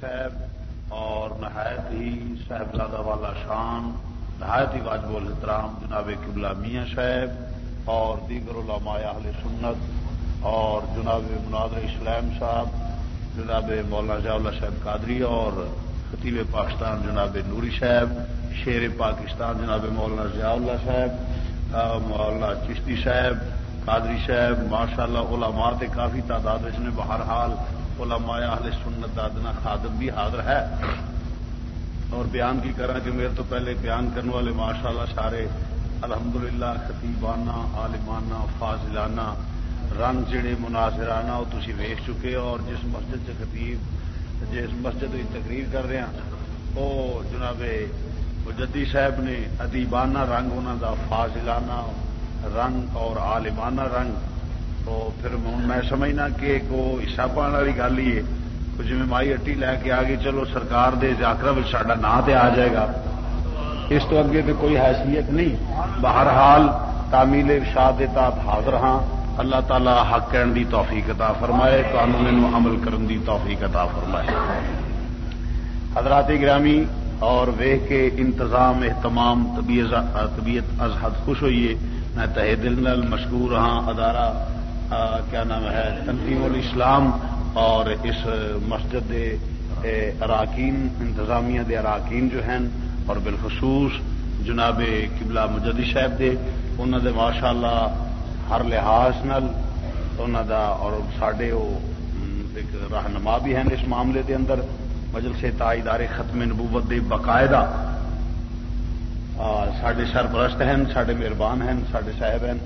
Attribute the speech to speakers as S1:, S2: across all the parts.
S1: صاحب اور نہایت ہی صاحبزادہ والا شان، نہایت ہی واجب الحترام جناب قبلہ میاں صاحب اور دیگر علماء اہل سنت اور جناب مناظر اسلام صاحب، جناب مولانا ضیاء اللہ صاحب قادری اور خطیب پاکستان جناب نوری صاحب، شیر پاکستان جناب مولانا ضیاء اللہ صاحب مولانا چشتی صاحب، قادری صاحب ماشاء اللہ علماء تے کافی تعداد اس نے بہرحال علماء اہل سنت دادنا خادم بھی حاضر ہے۔ اور بیان کی کرا کہ میرے تو پہلے بیان کرنے والے ماشاء اللہ سارے الحمدللہ خطیبانہ، عالمانہ، فاضلانہ رنگ جڑے مناظرانہ وہ تھی ویچ چکے اور جس مسجد سے خطیب، جس مسجد کی تقریر کر رہے ہیں، وہ جناب مجدی صاحب نے ادیبانہ رنگ انہوں کا فاضلانہ رنگ اور عالمانہ رنگ۔ تو پھر میں سمجھنا کہ وہ حصہ والی گل ہی ہے۔ جی مائی اٹی لے کے آ گئی چلو سرکار دے جاکرا ساڈا نام تے آ جائے گا۔ اس تو اگے تو کوئی حیثیت نہیں۔ بہرحال تعمیل ارشاد تحت حاضر ہاں۔ اللہ تعالی حق کہن دی توفیق عطا فرمائے، قانون عمل کرن دی توفیق عطا فرمائے۔ حضرات گرامی، اور وہ کے انتظام اہتمام، طبیعت از حد خوش ہوئیے میں تہ دل نل مشکور ہاں ادارہ کیا نام ہے، تنظیم الاسلام اور اس مسجد دے اراکین، انتظامیہ دے اراکین جو ہیں، اور بالخصوص جناب قبلہ مجدی صاحب دے انہوں دے ماشاء اللہ ہر لحاظ نل انہوں دا اور سڈے وہ ایک رہنما بھی ہیں اس معاملے دے اندر مجل سے تاجدار ختم نبوت دے باقاعدہ۔ سڈے سرپرست ہیں سڈے مہربان ہیں سڈے صاحب ہیں۔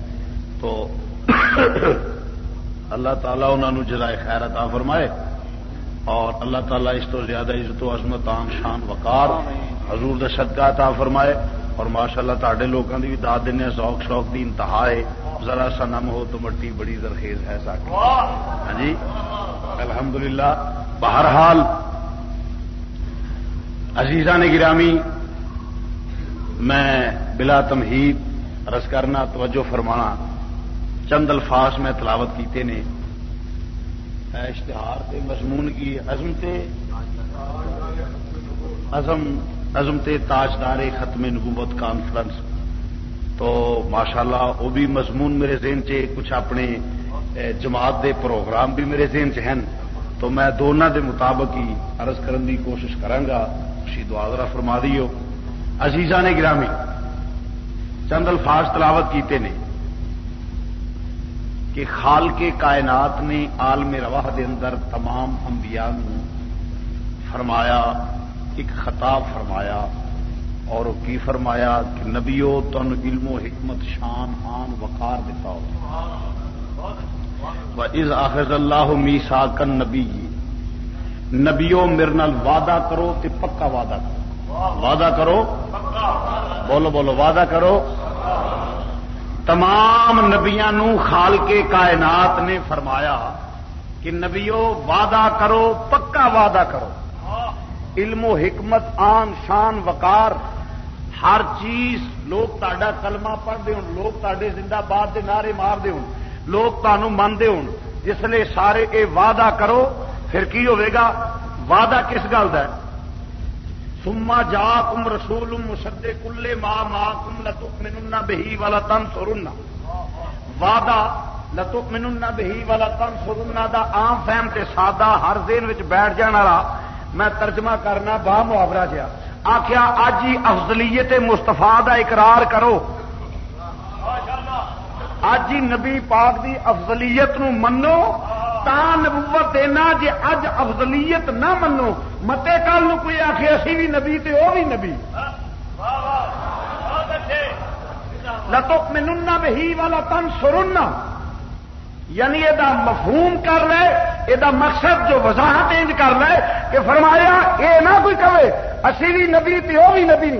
S1: تو اللہ تعالیٰ انہوں جزائے خیر عطا فرمائے اور اللہ تعالیٰ اس تو زیادہ عزت و عظمت عام شان وقار حضور دا صدقہ عطا فرمائے اور ماشاء اللہ تے لوگوں کی بھی داد دینا شوق شوق کی انتہا ہے۔ ذرا سا نم ہو تو مٹی بڑی زرخیز ہے ساکی ہاں جی؟ الحمد للہ بہرحال عزیزہ نے گرامی، میں بلا تمہید رس کرنا توجہ فرمانا چند الفاظ میں تلاوت کیتے نے۔ اشتہار تے مضمون کی عزم تے عزم عزم تے تاجدار ختم نبوت کانفرنس۔ تو ماشاءاللہ وہ بھی مضمون میرے ذہن چ کچھ اپنے جماعت دے پروگرام بھی میرے ذہن چ ہیں۔ تو میں دونوں دے مطابق ہی عرض کرنے کی کوشش کرانگا اسی دعا ذرا فرما دیو۔ عزیزہ نے گرامی، چند الفاظ تلاوت کیتے نے۔ کہ خال کے کائنات نے عالم رواہ دے اندر تمام انبیاء نو فرمایا، ایک خطاب فرمایا اور کی فرمایا کہ نبیو تن علم و حکمت شان آن وقار دیتا ہو۔ از آخر اللہ می ساکن نبی جی نبیو میرے نال وعدہ کرو تے پکا وعدہ کرو۔ وعدہ کرو؟ بولو بولو، وعدہ کرو۔ تمام نبیا خال کے کائنات نے فرمایا کہ نبیو وعدہ کرو، پکا وعدہ کرو۔ علم و حکمت، آن شان، وقار، ہر چیز لوگ تا کلمہ پڑھتے ہوں لوگ تے زندہ باد کے نعرے مارتے ہوں لوگ تمہوں منتے ہوں جس لیے سارے یہ وعدہ کرو، پھر کی ہوگا وعدہ کس گل کا سما جا کم رسول مسدے کلے ماں ماں کم لتک من بہی والا تن سرنا وعدہ لتک من بہی والا تن سرنا دا آم فہم تے سادہ ہر دن بیٹھ جانا والا میں ترجمہ کرنا با محاورہ جہا آخیا اج ہی افضلیت مستفا دا اقرار کرو۔ اج ہی نبی پاک دی افضلیت نو منو۔ تا نبوت دینا جی اج افضلیت نہ منو۔ متے کل کوئی آخ اسی بھی نبی تے وہ بھی نبی۔ لتو منہ بہی والا تن سرنا یعنی یہ مفہوم کر لے یہ مقصد جو وضاحت انج کر لے کہ فرمایا یہ نہ کوئی کہے، اسی بھی نبی تے وہ بھی نبی۔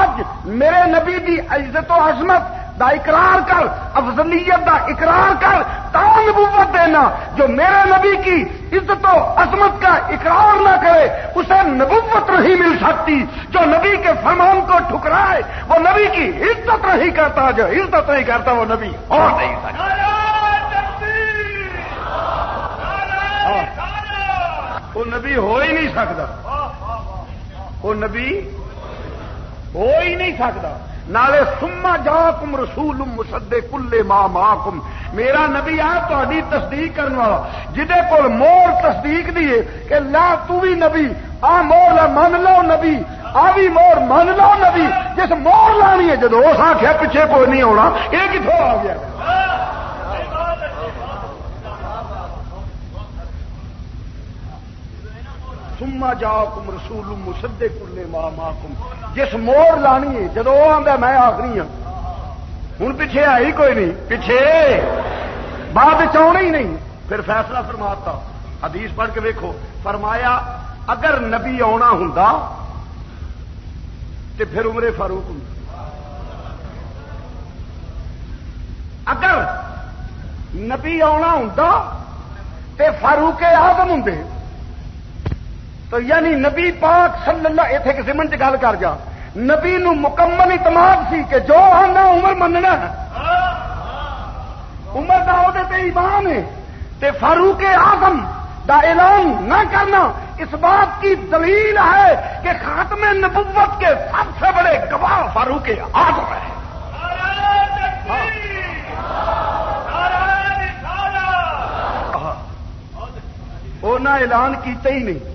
S1: اج میرے نبی دی عزت و عظمت دا اقرار کر، افضلیت دا اقرار کر تا نبوت دینا جو میرے نبی کی عزت و عظمت کا اقرار نہ کرے، اسے نبوت نہیں مل سکتی جو نبی کے فرمان کو ٹھکرائے، وہ نبی کی عزت نہیں کرتا، جو عزت نہیں کرتا، وہ نبی اور نہیں سکتا۔ وہ نبی ہو ہی نہیں سکتا۔
S2: وہ نبی ہو ہی نہیں سکتا۔ نالے سما جا کم رسول مسدے کلے ماں ماں کم میرا نبی آ تھی تصدیق کرنے والا۔ جہے کول مور تصدیق دیے کہ لا تو بھی نبی، آ مور لا من لو نبی، آ بھی مور من لو نبی۔ جس مور لانی ہے، جدو اس آخیا پیچھے کوئی نہیں آنا یہ کتوں آ گیا؟ سما جا کم رسول مسدے کلے ماں ماں کم جس موڑ لانی ہے، جدو آتا میں آخری ہوں ہوں پیچھے آئی کوئی نہیں، پیچھے۔ بعد چنا ہی نہیں۔ پھر فیصلہ فرماتا۔ حدیث پڑھ کے دیکھو فرمایا، اگر نبی آنا ہوں تو پھر عمر فاروق ہوں اگر نبی آنا ہوں تو فاروق آدم ہوں تو یعنی نبی پاک صلی اللہ اتنے کسی منٹ گل کر جا۔ نبی نو مکمل اعتماد سی کہ جو آنا عمر مننا عمر کا وہ ایمان ہے۔ تے فاروق آزم دا اعلان نہ کرنا اس بات کی دلیل ہے کہ خاتم نبوت کے سب سے بڑے گواہ فاروق آزم ہے اعلان کیتے ہی نہیں۔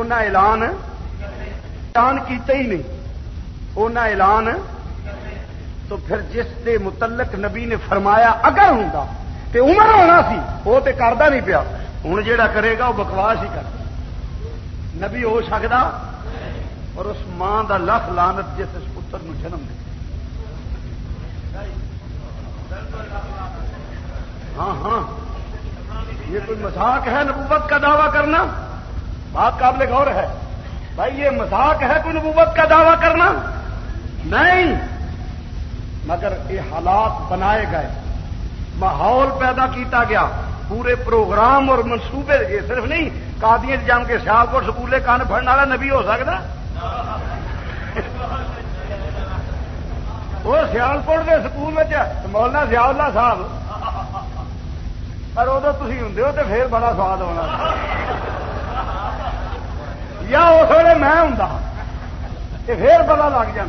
S2: اعلان اعلان کیتے ہی نہیں۔ اعلان تو پھر جس کے متعلق نبی نے فرمایا اگر ہوں تو عمر ہونا سی وہ تو کرتا نہیں پیا۔ ہوں جا کرے گا وہ بکواس ہی کر نبی ہو سکتا اور اس ماں کا لکھ لانت جس اس پتر نو جنم دے۔ ہاں ہاں۔ یہ کوئی مذاق ہے نبوت کا دعویٰ کرنا؟ بات قابل غور ہے۔ بھائی، یہ مذاق ہے کوئی نبوت کا دعویٰ کرنا؟ نہیں۔ مگر یہ حالات بنائے گئے۔ ماحول پیدا کیتا گیا۔ پورے پروگرام اور منصوبے، یہ صرف نہیں کادی جان کے سیال پور سکولے کان پڑنے والا نبی ہو سکتا؟ وہ سیالپور کے سکول مولانا سیال اللہ صاحب۔ پر ادو تھی ہوں تو پھر بڑا سواد ہونا۔ یا اس ویلے میں ہوں پھر پتا لگ جا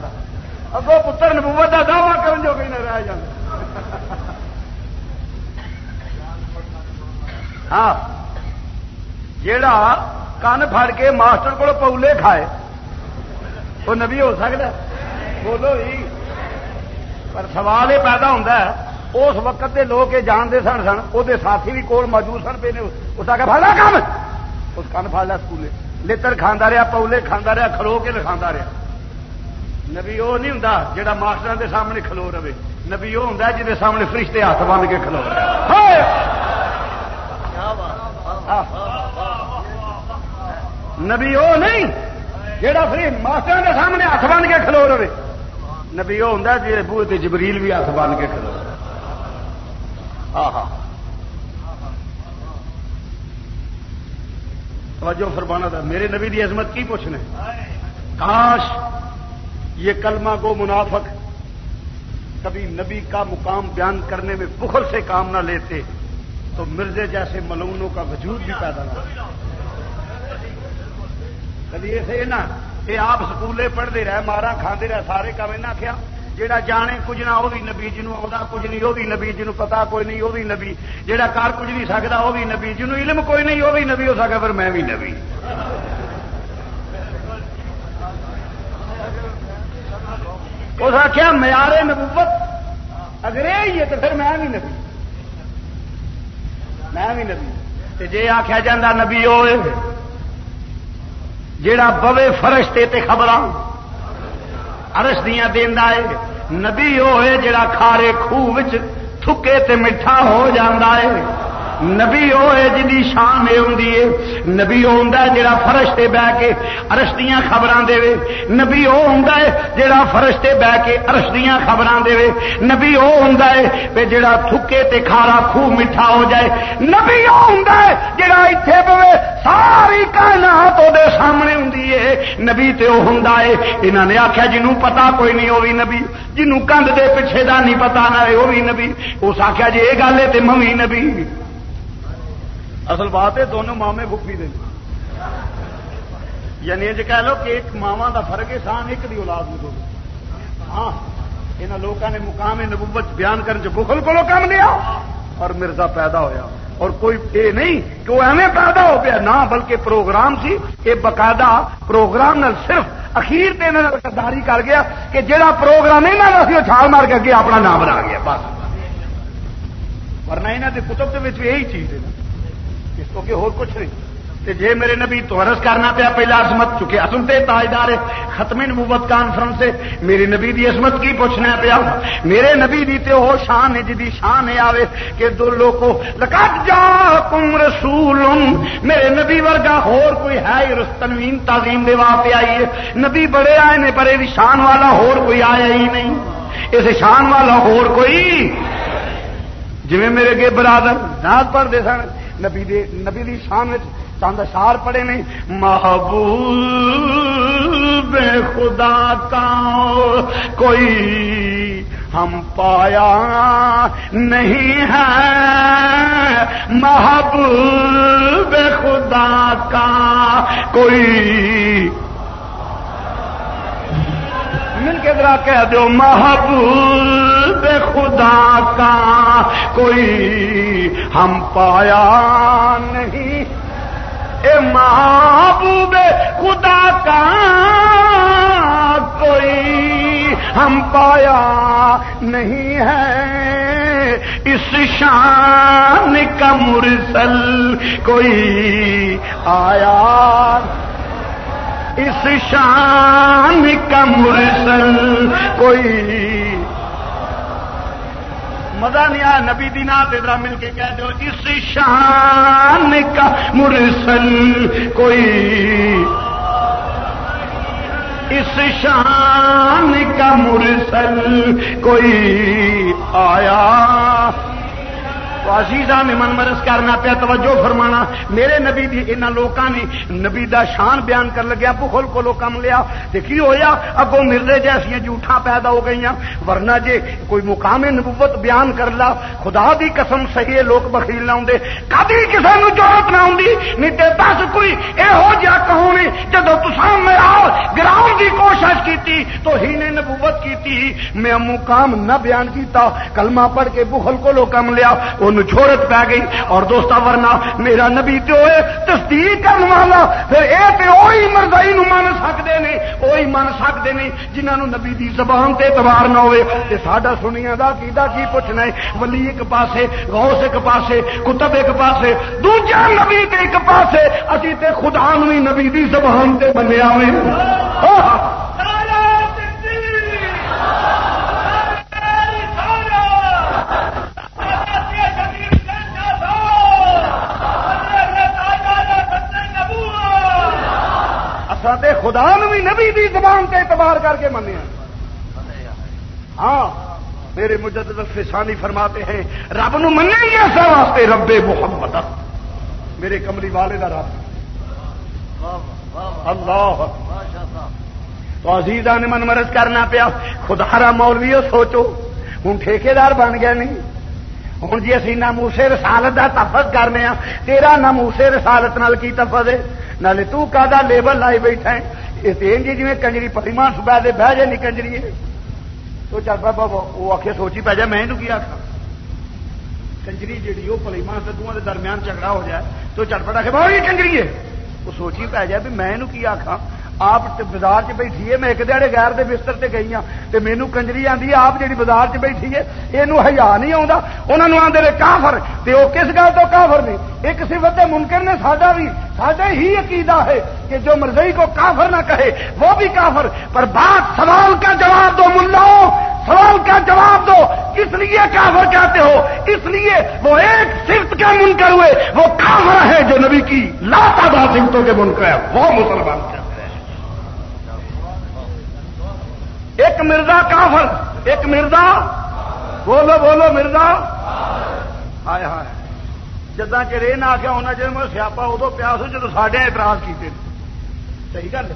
S2: اگو پتر نبوت کا دعوی کرن جو کہ رہ جا ہاں جیڑا کن فڑ کے ماسٹر کو پولے کھائے، وہ نبی ہو سکتا بولو ہی پر سوال یہ پیدا ہوتا ہے، اس وقت کے لوگ یہ جانتے سن سن وہ ساتھی بھی کول موجود سن پے اس کا فائدہ کام اس کن فڑ لیا سکولے۔ لڑ کھانا رہا پولے کھانا رہا کھلو کے کھانا رہا نبی وہ نہیں ہوں جہاں ماسٹر کے سامنے کھلو رہے نبی وہ ہوں جہد سامنے فرشتے ہاتھ بن کے کھلو نبی وہ نہیں جہاں فری ماسٹر کے سامنے ہاتھ بن کے کھلو رہے نبی وہ ہوں جی بوے جبریل بھی ہاتھ بن کے کھلو ہاں ہاں توجہ فرمانا تھا۔ میرے نبی دی عظمت کی پوچھنے کاش یہ کلمہ گو منافق کبھی نبی کا مقام بیان کرنے میں بخل سے کام نہ لیتے تو مرزے جیسے ملونوں کا وجود بھی پیدا نہ کبھی ایسے نا کہ آپ سکولے پڑھتے رہے مارا کھانے رہے، سارے کام نہ کیا؟ جہاں جانے کچھ نہ وہ بھی نبی جنوب آتا کچھ نہیں، وہ بھی نبی جنوب پتا کوئی نہیں، وہ بھی نبی۔ جہاں کر کچھ نہیں سکتا وہ بھی نبی۔ جنوب علم کوئی نہیں، وہ بھی نبی۔ ہو سکتا پر میں بھی نبی۔ اس آخیا معیار نبوت اگر یہ ہے تو پھر میں بھی نبی۔ میں بھی نبی۔ جی آخیا جا نبی ہوئے جڑا بوے فرش تے خبر ارش دیا دینا ہے نبی ہوئے جڑا کھارے خوہ تھکے تے میٹھا ہو جاندہ ہے نبی وہ ہے جی شان یہ ہوں نبی وہ ہوں جا فرش سے بہ کے ارش دیا خبر دے نبی وہ ہوں جا فرش سے بہ کے ارش دیا خبر دے نبی وہ ہوں جا تھکے تے کھارا خوہ میٹھا ہو جائے۔ نبی وہ ہوں جا اتے پوے ساری کائنات وہ سامنے ہوں نبی تے وہ ہوں یہاں نے آخیا جنوں پتا کوئی نہیں وہ بھی نبی۔ جنوں کندھ دے پیچھے دا نہیں پتا نہ وہ بھی نبی۔ اس آخیا جی یہ گل ہے تو ممی نبی۔ اصل بات ہے دونوں مامے بھوپی دے۔ یعنی یہ کہہ لو کہ ایک ماوا کا فرق ہے، سان ایک دی اولاد میں دو۔ ہاں یہاں لوگوں نے مقام نبوت بیان کرنے بخل کو کام لیا اور مرزا پیدا ہویا۔ اور کوئی یہ نہیں کہ وہ ایویں پیدا ہو گیا، نہ بلکہ پروگرام سی۔ یہ باقاعدہ پروگرام نال صرف اخیر تے گداری کر گیا کہ جہاں پروگرام یہاں سی، وہ چھال مار کے اگے اپنا نام بنا گیا، بس۔ ورنہ یہاں کے کتب کے یہی چیز ہے۔ اس کو کہ اور کچھ نہیں۔ جے میرے نبی تو عرض کرنا پیا، پہلا عصمت چکے اصل تاجدار ختم نبوت کانفرنس سے میرے نبی دی عصمت کی پوچھنا پیا۔ میرے نبی دی تے وہ شان ہے جی جدی شان ہے آوے کہ دو لوگوں لقد جاکم رسول میرے نبی ورگا ہور کوئی ہے رستنوین تعظیم دے واسطے آئی ہے۔ نبی بڑے آئے نے، پر شان والا ہور کوئی آیا ہی نہیں۔ اس شان والا ہور کوئی جی میرے گے برادر نات پڑھتے سن۔ نبی دے نبی دی شان چند اشار پڑے نہیں محبوب خدا کا کوئی ہم پایا نہیں ہے۔ محبوب خدا کا کوئی مل کے ذرا کہہ دو محبوب خدا کا کوئی ہم پایا نہیں۔ اے محبوب خدا کا کوئی ہم پایا نہیں ہے۔ اس شان کا مرسل کوئی آیا۔ اس شان کا مرسل کوئی مزہ نہیں آیا نبی دینا ادھر مل کے کہہ دو اس شان کا مرسل کوئی اس شان کا مرسل کوئی آیا۔ عزیزہ میں من مرس کرنا پیا، توجہ فرمانا۔ میرے نبی دی ان لوکاں نے نبی دا شان بیان کر لگیا، بخل کو لو کم لیا تے کی ہویا؟ اگوں مرزے جیسیاں جھوٹاں پیدا ہو گئیاں۔ ورنہ جے کوئی مقام نبوت بیان کر لا، خدا دی قسم صحیح لوگ بخیل نہ ہوندے کدی کسے نو ضرورت نہ ہوندی نہیں تے بس کوئی اے ہو جا کہوں نے، جدوں تساں میں گراؤں دی کوشش کیتی، تو ہی نے نبوت کیتی۔ میں مقام نہ بیان کیتا، کلمہ پڑھ کے بخل کو لو کم لیا ان چھوڑت پی گئی۔ اور دوستا ورنہ میرا نبی تو تصدیق کرنے والا، پھر یہ تو وہی مردائی من سکتے ہیں وہی من سکتے ہیں جنہوں نے نبی دی زبان تے اعتبار نہ ہوئے۔ تے ساڈا سنیا دا کیدا کی پوچھنا ہے؟ ولی ایک پاسے، غوث ایک پاسے، کتب ایک پاسے، دوجا نبی تے ایک پاسے۔ اسی تے خدا نو نبی دی زبان تے منیا ہوئے۔ خدا بھی نبی دی زبان کے اعتبار کر کے منیا ہاں میرے مجدد فسانی فرماتے ہیں، رب نو من گی ایسا واسطے رب محمد۔ میرے کملی والے کا رب۔ اللہ۔ تو عزیزہ نے من مرض کرنا پیا، خدا را مولوی سوچو، ہوں ٹھیکار بن گیا نہیں۔ ہوں جی اسی ناموسے رسالت کا تفت کرنے تیرا ناموسے رسالت نال کی تفت ہے نالے تو کا لیبل لائی بیٹھا ہے جی جی کنجری پریمان سبا دے بہ جائے نہیں کنجری تو چل بابا وہ آخ سوچی پی جائے میں کی آخا کنجری جیڑی وہ پلیمان سدو کے درمیان جھگڑا ہو جائے تو چٹ پٹا کے بہت کنجری ہے وہ سوچی پی جائے بھی میں کی آخا آپ بازار چ بیٹھی ہے میں ایک دیہڑے غیر دے بستر سے گئی ہوں تو مینو کنجری آتی آپ جی بازار چ بیٹھی ہے یہ ہزار نہیں آتا انہوں نے آدھے کافر تے وہ کس گل تو کافر نے ایک صفت ممکن نے ساڈا بھی ساڈا ہی عقیدہ ہے کہ جو مرزئی کو کافر نہ کہے وہ بھی کافر پر بات سوال کا جواب دو ملاؤ سوال کا جواب دو اس لیے کافر کہتے ہو اس لیے وہ ایک صفت کا منکر ہوئے وہ کافر ہے جو نبی کی لا تعداد صفتوں کے منکر ہے وہ مسلمان کیا ایک مرزا کافر، ایک مرزا بولو بولو مرزا۔ ہائے ہائے۔ جدا چر یہ نہ آخیا ہونا چاہیے میں سیاپا ادو پیا سو جب سڈے اعتراض کیتے صحیح گل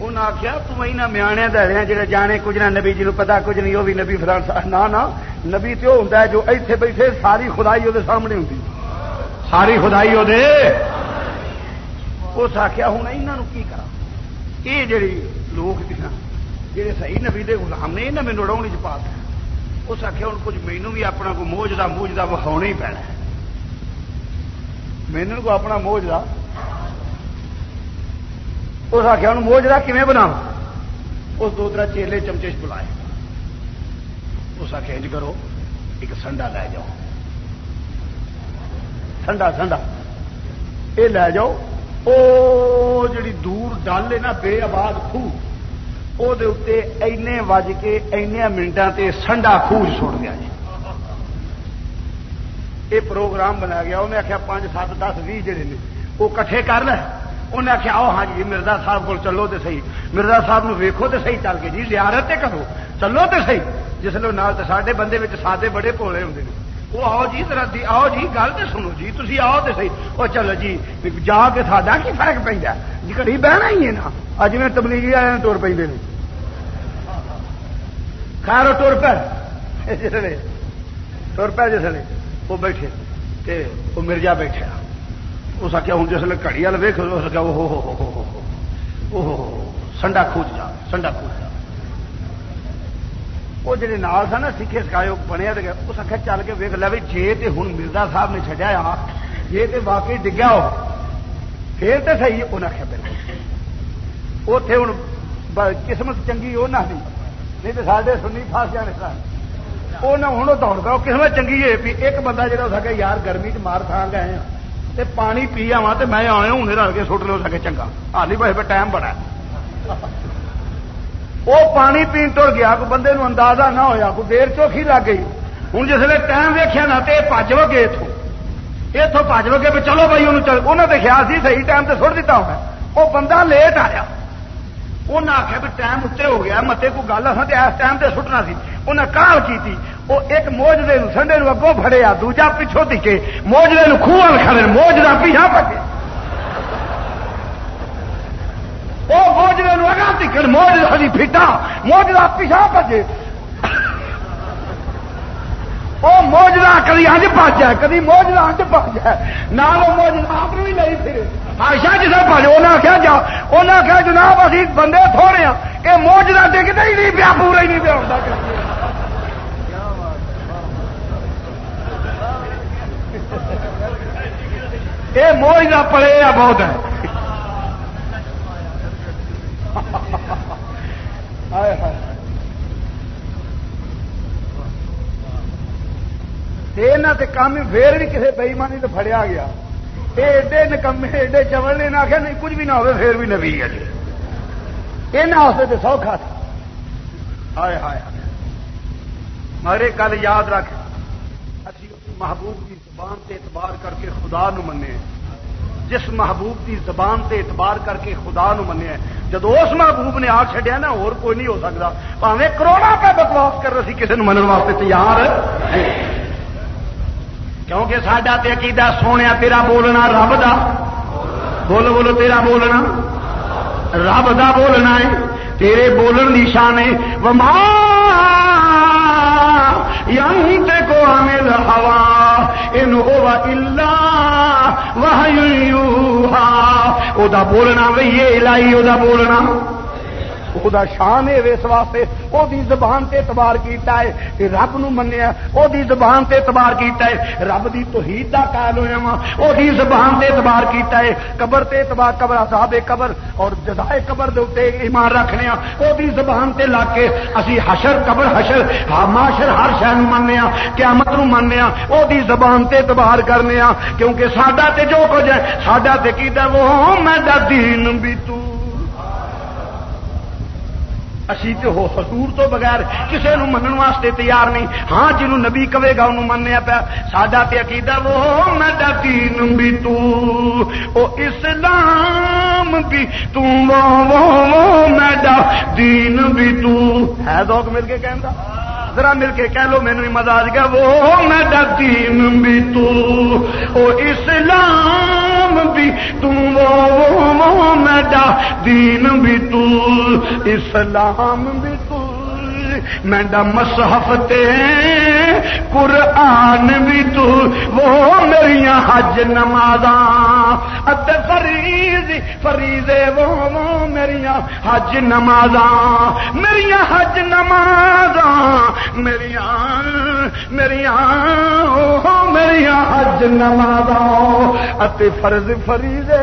S2: انہیں آخیا تم ہی نہ میاں جانے، کچھ نہ نبی جی پتا کچھ نہیں وہ بھی نبی فران نہ نہ، نبی تو ہوں جو ایتھے بیٹھے ساری خدائی وہ سامنے ہوں ساری خدائی وہ اس آخیا ہوں یہاں کی کرا یہ جڑی لوگ جہے صحیح نبی دے غلام نے یہاں مینو روڑی چ پا اس آخیا ہوں کچھ مینو بھی اپنا کوئی موجدہ موجدہ وہاؤنا ہی پینا مینو کو اپنا موجدہ اس آخیا ہوں موجدہ کھے بنا اس دو تر چیلے چمچے بلائے۔ اس آخیا انج کرو، ایک سنڈا لے جاؤ۔ سنڈا سنڈا۔ یہ لے جاؤ۔ وہ جڑی دور ڈال ہے نا بے آباد خوہ وہ وج کے منٹاں تے سنڈا خوہ چھوڑ گیا جی۔ یہ پروگرام بنا گیا انہیں آخیا پانچ، سات، دس بھی جڑے نے وہ کٹھے کر لے۔ انہیں آخیا آؤ ہاں جی مرزا صاحب کو چلو تو صحیح۔ مرزا صاحب نو ویکو تو صحیح چل کے۔ جی زیارت کرو، چلو تو صحیح۔ جس لو نال سارے بندے سادے بڑے پولی ہوں وہ آؤ جی طرح آؤ جی گل تو سنو جی تھی آؤ تو صحیح وہ چلو جی جا کے ساڈا کی فرق پہ جی کڑی بہنا ہی ہے نا اج میں تبلیغی والے تر پہ خیر تر پہ جسے تر پہ جسے وہ بیٹھے وہ مرزا بیٹھا اس آخیا ہوں جسے گھڑی والے ویک اس آخیا وہ سنڈا کھوج جا سنڈا کھوج جا وہ جڑے نال سا نا سکھے سکھائے بنیا اس آخر چل کے ویک لے جی تو ہوں مرزا صاحب نے چڈیا آ جی تو واقعی ڈگیا ہو، پھر تو صحیح انہیں آخیا بالکل اتے ہوں قسمت چنگی وہ نہ نہیں تو سارے سنی فاس جانے سر وہ نہ ہوں دوڑ پاؤ قسمت چنگی ہے بھی ایک بندہ جا سکے یار گرمی چ مار کھا گئے ہیں، تے پانی پی آوا تو میں آیا ہوں رل کے سٹ لو سکے چنگا۔ ہالی بھائی ٹائم بڑا وہ پانی پی تر گیا، کوئی بندے نو اندازہ نہ ہویا، کوئی دیر چوکھی لگ گئی۔ ہوں جس ٹائم ویکیا نا تو یہ پج وگے اتوں اتوں پج وگے بھی چلو بھائی انہوں چل انہوں نے خیال سی صحیح ٹائم سے سٹ دیتا ہوگا وہ بندہ لیٹ آیا۔ انہیں آخیا بھی ٹائم اتنے ہو گیا، متے کو گل اصل تو اس ٹائم سے سٹنا سی۔ انہیں کال کی وہ ایک موجدے سنڈے اگوں فڑیا دوجا پچھوں دکھے موجدے خوہ کھڑے موجدہ پیچھا پکے۔ وہ موجرے اگا تکڑ موج ہلی فیٹا موجرا پیچھا بجے جی۔ وہ موجرا کدی اج پچ جائے کدی موجرا اج پچ جائے نہ وہ موجرا آپ بھی نہیں پھر۔ آشا جسے پج انہیں آخیا جا انہیں آخیا جناب ابھی بندے تھوڑے ہاں یہ موجرا ڈگتا ہی نہیں پیا، پورا ہی نہیں پیا یہ موجرا پڑے آ بہت ہے۔ کام پھر بھی کسی بئیمانی تو فڑیا گیا یہ ایڈے نکمے ایڈے چمڑ نے آخیا نہیں کچھ بھی نہ ہو پھر بھی نبی ہے یہاں تو سوکھا تھا ہائے ہائے مارے کل یاد رکھ اسی محبوب کی زبان سے اعتبار کر کے خدا نو منے جس محبوب کی زبان سے اعتبار کر کے خدا نو منیا جب اس محبوب نے آ چڈیا نا اور کوئی نہیں ہو سکتا پاوے کروڑا پہ بکواس کر رہے کسی منع واسطے تیار کیونکہ سڈا تو عقیدہ سونے تیرا بولنا رب دا۔ بولو بولو تیرا بولنا۔ رب دا بولنا ہے۔ تیرے بولن کی شان ہے۔ وما تے کو عامل ہوا ان ہوا الا او دا بولنا وہی الہی، او دا بولنا۔ خدا شان ہے اس واسطے او دی زبان تے اعتبار کیتا ہے کہ رب نو منیا او دی زبان تے اعتبار کیتا ہے، رب دی توحید دا قائل ہویا وا او دی زبان تے اعتبار کیتا ہے، قبر تے اعتبار، قبر صاحب قبر اور جزائے قبر دے اوتے ایمان رکھنے ہاں او زبان تے لا کے اسی حشر، قبر حشر ہاں معاشر ہر شے نو مننے ہاں قیامت نو مننے ہاں او دی زبان تے اعتبار کرنے ہاں کیونکہ ساڈا تے جو کچھ ہے، ساڈا تے کیتا وہ میں دین بھی تو۔ اسی تو ہو حضور تو بغیر کسی نو منن واسطے تیار نہیں۔ ہاں جنہوں نبی کہے گا، انہوں منیا پیا۔ ساڈا تے عقیدہ وہ، میں دین بھی تو، او اسلام بھی تو، وہ وہ میں دین بھی تو۔ ہے دوک مل کے کہندا ذرا مل کے کہہ لو مینو مزہ آ گیا وہ، میں دین بھی تو، او اسلام بھی تم وہ دین بھی تو اسلام بھی تو میں مصحف تے قرآن بھی تو وہ میری حج نماز فریض، فریضے وہ وہ میری حج نماز میری حج نماز میری میری میری حج نماز فرض، فریضے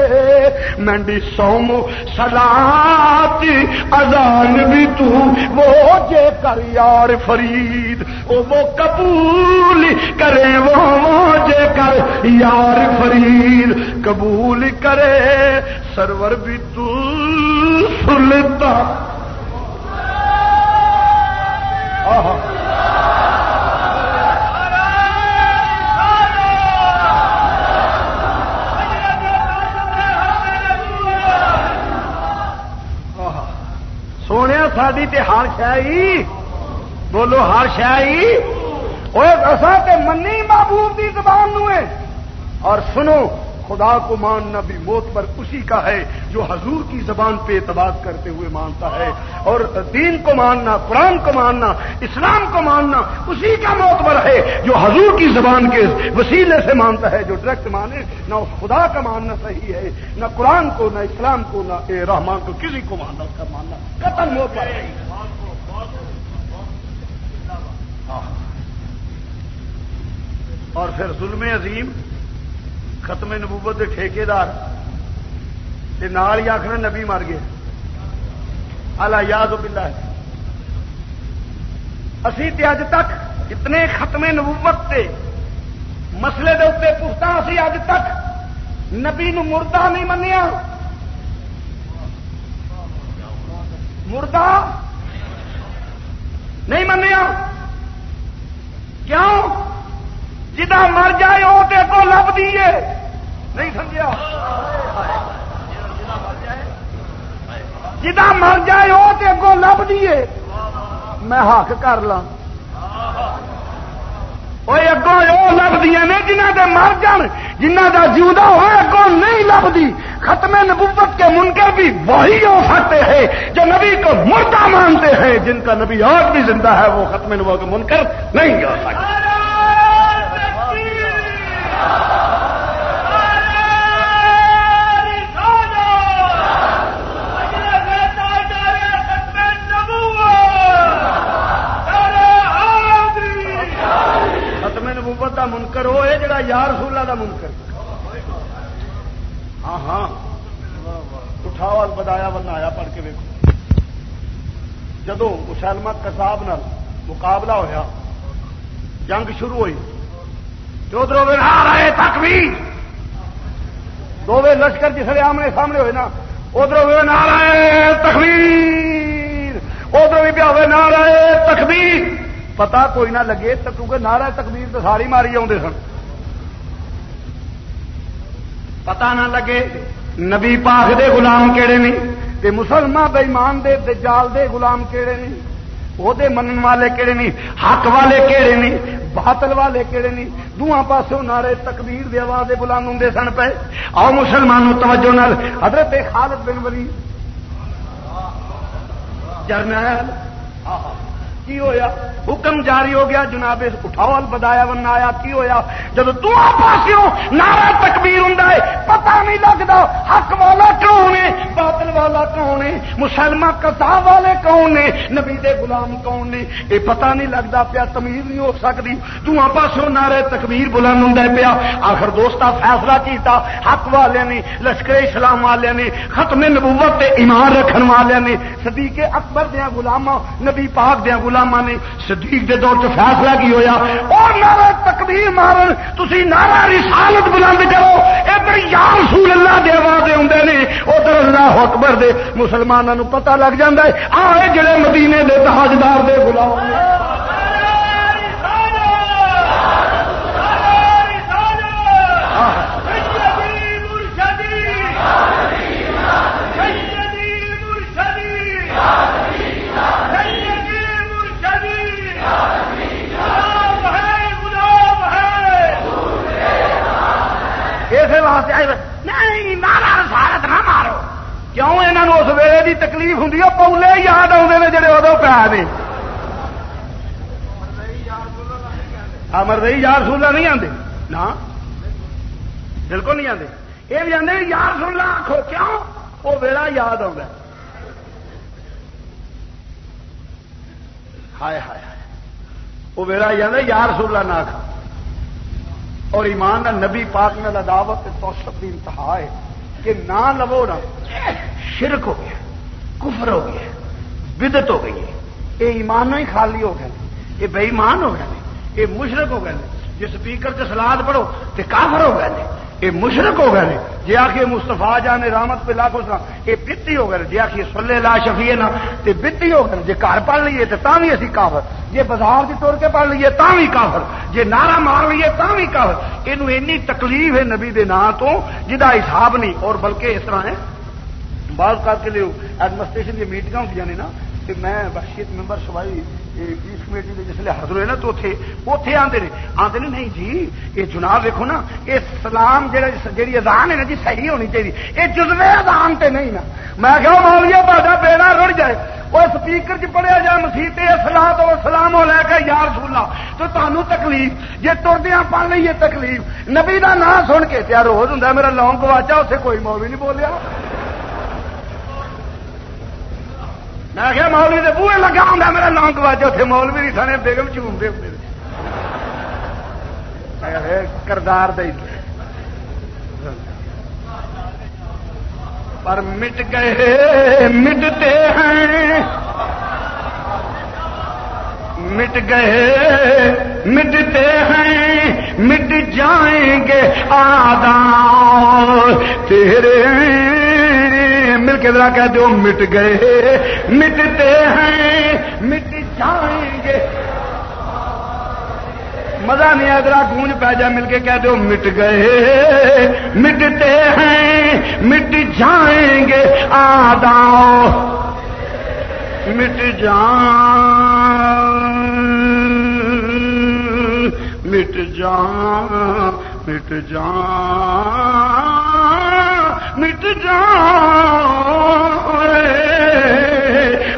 S2: مینڈی سوم سلات ازان بھی تو وہ جے کر یار فرید وہ قبول قبول کرے وہ جے کر، یار فرید، قبول کرے، سرور بھی تو سلتا سونے ساری تے ہر شاہی بولو ہر شاہی اصا تے منی محبوب دی زبان نو ہے۔ اور سنو، خدا کو ماننا بھی موت پر اسی کا ہے، جو حضور کی زبان پہ اعتبار کرتے ہوئے مانتا ہے۔ اور دین کو ماننا، قرآن کو ماننا، اسلام کو ماننا، اسی کا موت پر ہے، جو حضور کی زبان کے وسیلے سے مانتا ہے، جو ڈائریکٹ مانے۔ نہ اس خدا کا ماننا صحیح ہے، نہ قرآن کو، نہ اسلام کو، نہ اے رحمان کو، کسی کو ماننا، اس کا ماننا قتل موت پر ہے۔ اور پھر ظلم عظیم، ختم نبوت کے ٹھیکے نال ہی آخر نبی مر گئے۔ اللہ یاد بلا اسی تے اج تک اتنے ختم نبوت تے مسئلے دے اتنے پختہ اسی اج تک نبی نو مردہ نہیں منیا۔ مردہ نہیں منیا۔ کیوں؟ جا مر جائے وہ تو کو لب دیے نہیں سمجھا جا مر جائے وہ تو اگوں لب دیے میں حق کر لا اگوں وہ لبدی نے جنہ کے مر جان جنہ کا جیوا ہو اگوں نہیں لبھی ختم نبوت کے منکر بھی وہی ہو سکتے ہیں، جو نبی کو مردہ مانتے ہیں۔ جن کا نبی اور بھی زندہ ہے، وہ ختم نبوت کے منکر نہیں ہو سکتے۔ منکر، وہ ہے جڑا یار سولہ دا منکر۔ ہاں ہاں۔ اٹھاؤ بدایا بنایا پڑھ کے ویکو جدو مسلمہ کساب نال مقابلہ ہویا، جنگ شروع ہوئی جو ادھر ہاں، رہے تک بھی دو لشکر جی جسے آمنے سامنے ہوئے نا ادھر ہوئے نہ تخبیر ادھر بھی پیا ہوئے نہ رہے تخبیر پتا کوئی نہ لگے تو کیونکہ نعرہ تکبیر تو ساری ماری آدھے سن پتا نہ لگے نبی پاک دے غلام کہڑے نہیں تے مسلمان بےمان دے دجال دے غلام کہڑے نہیں وہ من والے کہڑے نہیں حق والے کہڑے نہیں باطل والے کہڑے نہیں دونوں پاسوں نعرے تکبیر دے آواز غلام ہوں سن پے آؤ مسلمانوں توجہ نال حضرت خالد بن ولی جرنیل کی ہویا؟ حکم جاری ہو گیا، جناب اٹھاؤ بدایا ون آیا کی ہویا؟ جب دونوں پاسوں نارا تکبیر ہوں پتا نہیں لگتا حق والا کیوں ہونے؟ باطل والا کون ہے؟ مسلمان کتا والے کون نے نبی دے غلام کون نے یہ پتا نہیں لگتا پیا تمیز نہیں ہو سکتی دونوں پاسوں نعرے تکبیر بلند ہوں پیا۔ آخر دوستا فیصلہ کیتا۔ حق والے نے، لشکر اسلام والے نے، ختم نبوت تے ایمان رکھن والے نے۔ صدیق اکبر دیا گلاما نبی پاک دیا گلام گلاما نے۔ صدیق دے دور چ فیصلہ کی ہویا۔ اور نعرہ تکبیر مارن، تسی نعرہ رسالت بلند کرو۔ ادھر یا رسول اللہ دے آواز آدھے نے، ادھر اللہ اکبر دے مسلمانوں پتہ لگ جائے آئے جڑے مدینے دے تاجدار دے غلام کیوں یہاں اس ویلے کی تکلیف ہوں پولے یاد آتے ہیں جڑے ادو پیا نے یار سولہ نہیں آتے نہ بالکل نہیں آتے یہ بھی آتے یار سولہ آخو کیوں وہ ویلا یاد آ ہائے ہائے ہائے وہ ویلا یاد یار سولہ نہ آخ اور ایمان نبی پاک نے دعوت توسط کی انتہا ہے کہ نہ لو نا شرک ہو گیا، کفر ہو گیا بدت ہو گئی ہے۔ یہ ایمان ہی خالی ہو گئے، یہ بے ایمان ہو گئے، یہ مشرق ہو گئے۔ جس سپیکر سے سلاد پڑھو تو کافر ہو گئے۔ یہ مشرق ہو گئے جی آخر مستفا جانے رامت پہ لاکھو سلام یہ بتی ہو گئے جی آخر سلے لا شفیے نا تو بتی ہو گئے جی گھر پڑھ لیے تو تا بھی اسی کافر جی بازار کی تور کے پڑھ لیے تا بھی کافر جی نعرہ مار لیے تا بھی کافر۔ یہ اینی تکلیف ہے نبی دے نا تو جہاں حساب نہیں، اور بلکہ اس طرح ہے، بعض کر کے لیے ایڈمنسٹریشن کی میٹنگ ہوتی نا میں بخشیت ممبر سوائی پیس کمیٹی کے جسے حاضر ہوئے نا تو اتے آتے ہیں آتے نہیں جی یہ چناؤ دیکھو نا یہ سلام جی ادان ہے نا جی صحیح ہونی چاہیے۔ یہ جزوے ادان تے نہیں نا۔ میں کہ مولیا بادہ بیڑا رڑ جائے۔ وہ سپیکر چ پڑھیا جائے مسیح سلاح تو سلام ہو لے کے یار سولا تو تمہوں تکلیف جی تردیا پڑھ لیے تکلیف۔ نبی کا نام سن کے تیار روز ہوں میرا لونگ گواچا اسے کوئی مووی نہیں بولیا۔ میں کیا مولوی کے بوے لگا ہوں میرا نام گواج اتنے مولوی نہیں سنے، بیگم چومتے ہوں کردار دے پر مٹ گئے، مٹتے ہیں۔ مٹ گئے، مٹتے ہیں۔ مٹ جائیں گے آدھا تیرے۔ مل کے ذرا کہہ دو، مٹ گئے مٹتے ہیں، مٹ جائیں گے۔ مزہ نہیں ادرا، گونج پہ جا مل کے کہہ دو، مٹ گئے مٹتے ہیں، مٹ جائیں گے۔ آداؤ مٹ جان مٹ جان مٹ جان۔ مٹ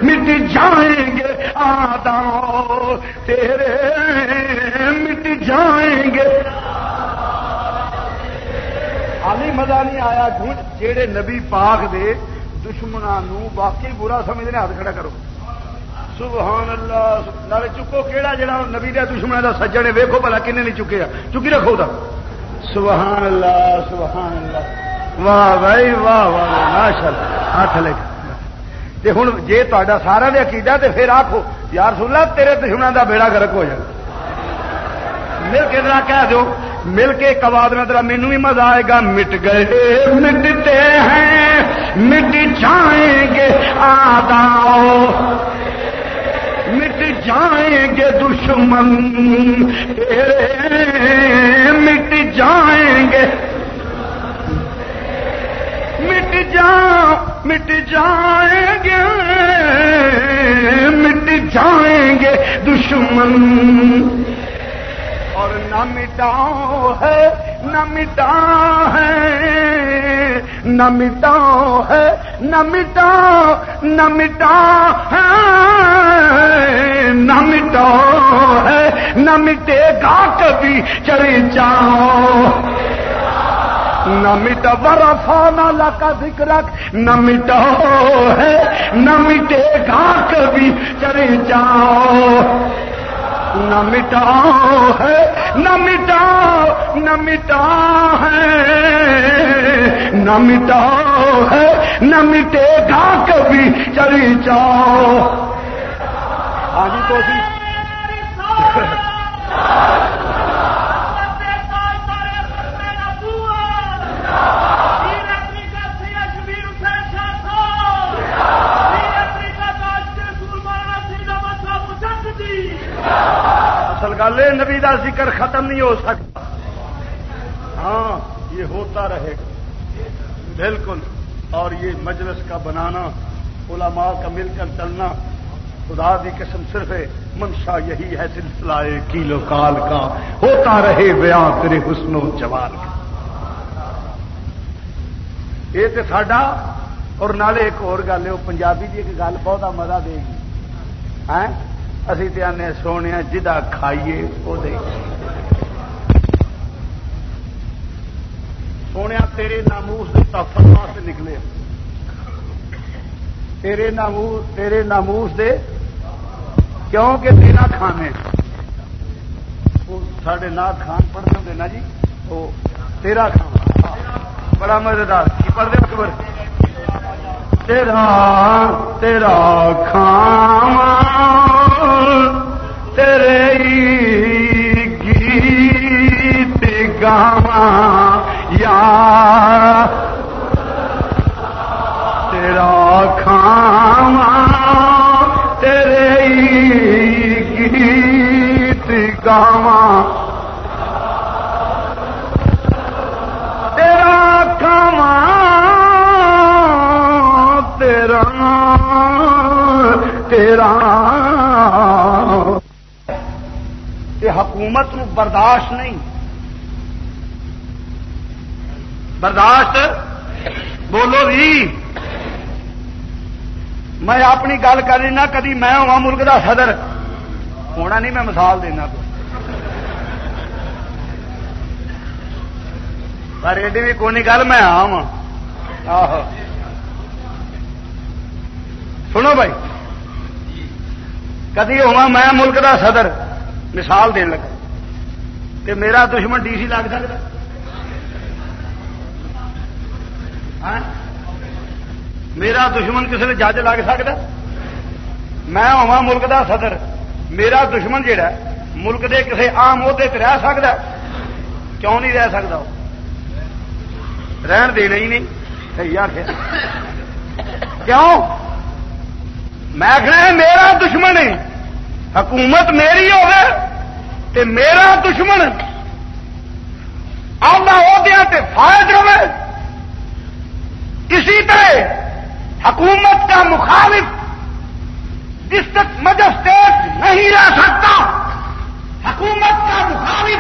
S2: مٹ جائیں گے آدا تیرے، مٹ جائیں گے۔ حالی مزہ نہیں آیا جھوٹ جہے نبی پاک دے دشمنوں باقی برا سمجھنے ہاتھ کھڑا کرو۔ سبحان اللہ، نالے چکو کہڑا جڑا نبی دیا دشمن کا سجن ویکو بلا کن نہیں چکے چکی رکھو دا سبحان اللہ سبحان اللہ۔ واہ بھائی، واہ واہ ماشاء اللہ ہاتھ لے ہوں جی تا سارا دے عقیدہ تے پھر آخو یار سلا تیرے دشمنوں کا بیڑا گرک ہو جائے مل کے ذرا کہہ دو مل کے کباد میں ترا مینو بھی مزہ آئے گا۔ مٹ گئے، مٹتے ہیں، مٹ جائیں گے آداؤ۔ مٹ جائیں گے دشمن مٹ جائیں گے۔ جا مٹ جائیں گے، مٹ جائیں گے دشمن۔ اور نہ مٹاؤ ہے، نہ مٹا ہے، نہ مٹاؤ ہے، نہ مٹا نہ مٹا ہے۔ نہ مٹاؤ ہے، نہ مٹے گا کبھی چڑھ جاؤ۔ نہ مٹا برا فانا کا ذکر نہ مٹا ہے، نہ مٹے گا کبھی چلے جاؤ۔ نہ مٹا ہے، نہ مٹا نہ مٹا ہے۔ نہ مٹا ہے، نہ مٹے گا کبھی چلی جاؤ۔ ہاں جی، تو اصل گل ہے نبی کا ذکر ختم نہیں ہو سکتا۔ ہاں یہ ہوتا رہے گا۔ بالکل۔ اور یہ مجلس کا بنانا، علماء کا مل کر چلنا، خدا کی قسم صرف منشا یہی ہے سلسلہ کیلو کال کا۔ ہوتا رہے بیان تیرے حسن و جوال کا۔ یہ تو ساڈا، اور نالے ایک اور گل ہے وہ پنجابی کی ایک گل بہت مزہ دے گی۔ ہاں؟ اسی تے آنے سونے جدا کھائیے وہ دے۔ سونے تیرے ناموس کے تفر واسطے نکلے۔ تیرے ناموس تیرے ناموس دے۔ کیوں کہ تیرا کھانے؟ سڈے نات خان پڑھتے ہوں نا جی؟ وہ تیرا کھانا۔ بڑا مزے دار پڑھتے اکبر؟ تیرا تیرا کھانا تیرے گیت گاوا یا تیرا کھانا تیرے گیت گاوا تیرا۔ یہ حکومت نو برداشت نہیں۔ برداشت؟ بولو جی۔ میں اپنی گل کر لینا کدی میں ہوا ملک دا صدر۔ ہونا نہیں، میں مثال دینا۔ پر ایڈی بھی کونی گل، میں آ سنو بھائی۔ کدی ہوا میں ملک دا صدر مثال دین لگا کہ میرا دشمن ڈی سی لگ سکتا میرا دشمن کسی نے جج لگ سکتا میں ہوا ملک دا صدر میرا دشمن جہا ملک دے کسی آم عہدے رہ سکتا کیوں نہیں رہ سکتا رہن دینا ہی نہیں صحیح آخر کیوں میں آخر میرا دشمن ہے، حکومت میری تے میرا دشمن آدھا عہدیا فائد رہے۔ اسی طرح حکومت کا مخالف ڈسٹرکٹ مجسٹریٹ نہیں رہ سکتا۔ حکومت کا مخالف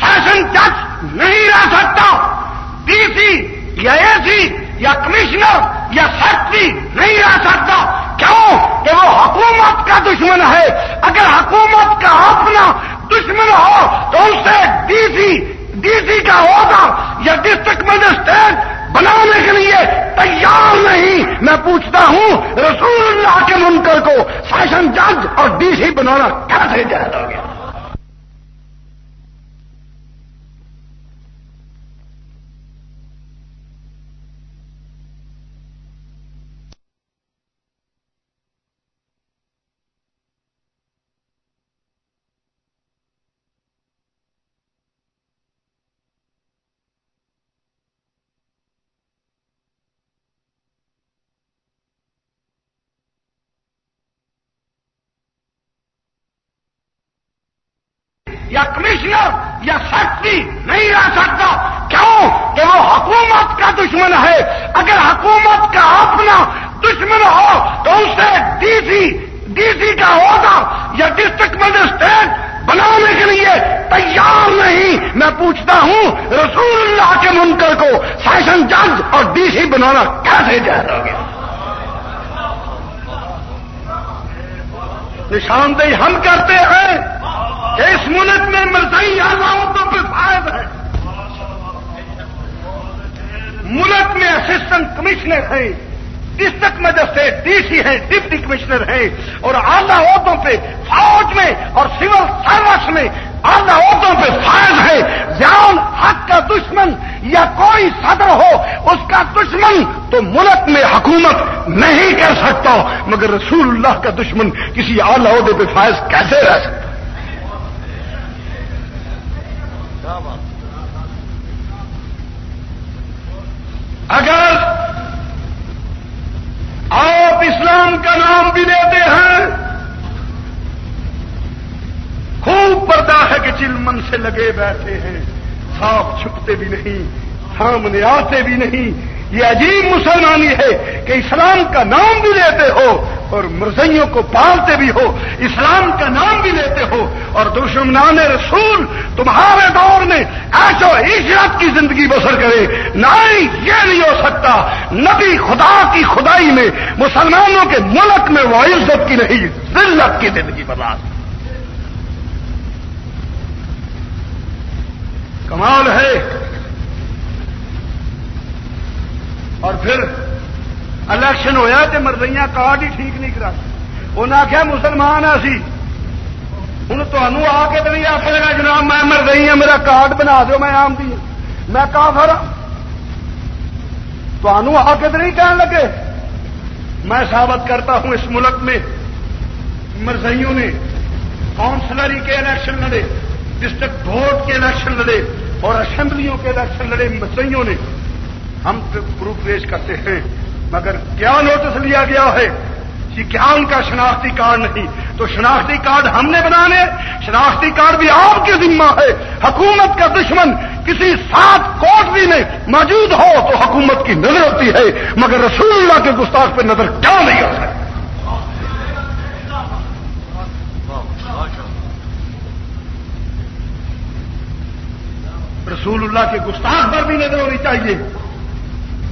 S2: سیشن جج نہیں رہ سکتا۔ ڈی سی یا اے سی یا کمشنر یا سیکٹری نہیں رہ سکتا۔ کیوں؟ کہ وہ حکومت کا دشمن ہے۔ اگر حکومت کا اپنا دشمن ہو تو اس سے ڈی سی ڈی سی کا عہدہ یا ڈسٹرکٹ مجسٹریٹ بنانے کے لیے تیار نہیں۔ میں پوچھتا ہوں، رسول اللہ کے منکر کو سیشن جج اور ڈی سی بنانا کیسے جائز ہو گیا یا کمشنر یا سیکٹری نہیں رہ سکتا۔ کیوں؟ کہ وہ حکومت کا دشمن ہے۔ اگر حکومت کا اپنا دشمن ہو تو اسے ڈی سی ڈی سی کا عہدہ یا ڈسٹرکٹ مجسٹریٹ بنانے کے لیے تیار نہیں۔ میں پوچھتا ہوں، رسول اللہ کے منکر کو سیشن جج اور ڈی سی بنانا کیسے جائز ہو گیا نشاندہی ہم کرتے ہیں۔ اس ملک میں مرزائی عدالتوں پہ فائد ہے۔ ملک میں اسسٹنٹ کمشنر ہیں۔ ڈسٹرکٹ مجسٹریٹ ڈی سی ہے ڈپٹی کمشنر ہے اور اعلیٰ عہدوں پہ فوج میں اور سول سروس میں اعلیٰ عہدوں پہ فائد ہے۔ جان، حق کا دشمن یا کوئی صدر ہو، اس کا دشمن تو ملک میں حکومت نہیں کر سکتا۔ مگر رسول اللہ کا دشمن کسی اعلیٰ عہدے پہ فائز کیسے رہ سکتا؟ اگر آپ اسلام کا نام بھی لیتے ہیں، خوب پردہ ہے کہ چلمن سے لگے بیٹھے ہیں صاف چھپتے بھی نہیں، سامنے آتے بھی نہیں یہ عجیب مسلمانی ہے کہ اسلام کا نام بھی لیتے ہو اور مرزیوں کو پالتے بھی ہو، اسلام کا نام بھی لیتے ہو اور دشمنان رسول تمہارے دور میں ایسو عشرت کی زندگی بسر کرے۔ نہیں یہ نہیں ہو سکتا۔ نبی خدا کی خدائی میں مسلمانوں کے ملک میں وہ عزت کی نہیں، ذلت کی زندگی برباد۔ کمال ہے۔ اور پھر الیکشن ہوا تو مرضیاں کارڈ ہی ٹھیک نہیں کرا انہیں آخیا مسلمان اسی ہوں تمہوں آ کے تو نہیں آخر گا جناب میں مرضی ہوں میرا کارڈ بنا دو میں آم دی ہاں۔ میں کافر ہاں۔ ہوں تمہوں آ کے تو نہیں کہنے لگے۔ میں ثابت کرتا ہوں اس ملک میں مرزیوں نے کاؤنسلری کے الیکشن لڑے، ڈسٹرکٹ بورڈ کے الیکشن لڑے اور اسمبلیوں کے الیکشن لڑے مرزیوں نے ہم پروف پیش کرتے ہیں۔ مگر کیا نوٹس لیا گیا ہے کہ کیا ان کا شناختی کارڈ نہیں؟ تو شناختی کارڈ ہم نے بنانے، شناختی کارڈ بھی آپ کے ذمہ ہے۔ حکومت کا دشمن کسی سات کوٹ بھی میں موجود ہو تو حکومت کی نظر ہوتی ہے۔ مگر رسول اللہ کے گستاخ پہ نظر کیا نہیں ہو سکتی رسول اللہ کے گستاخ پر بھی نظر ہونی چاہیے۔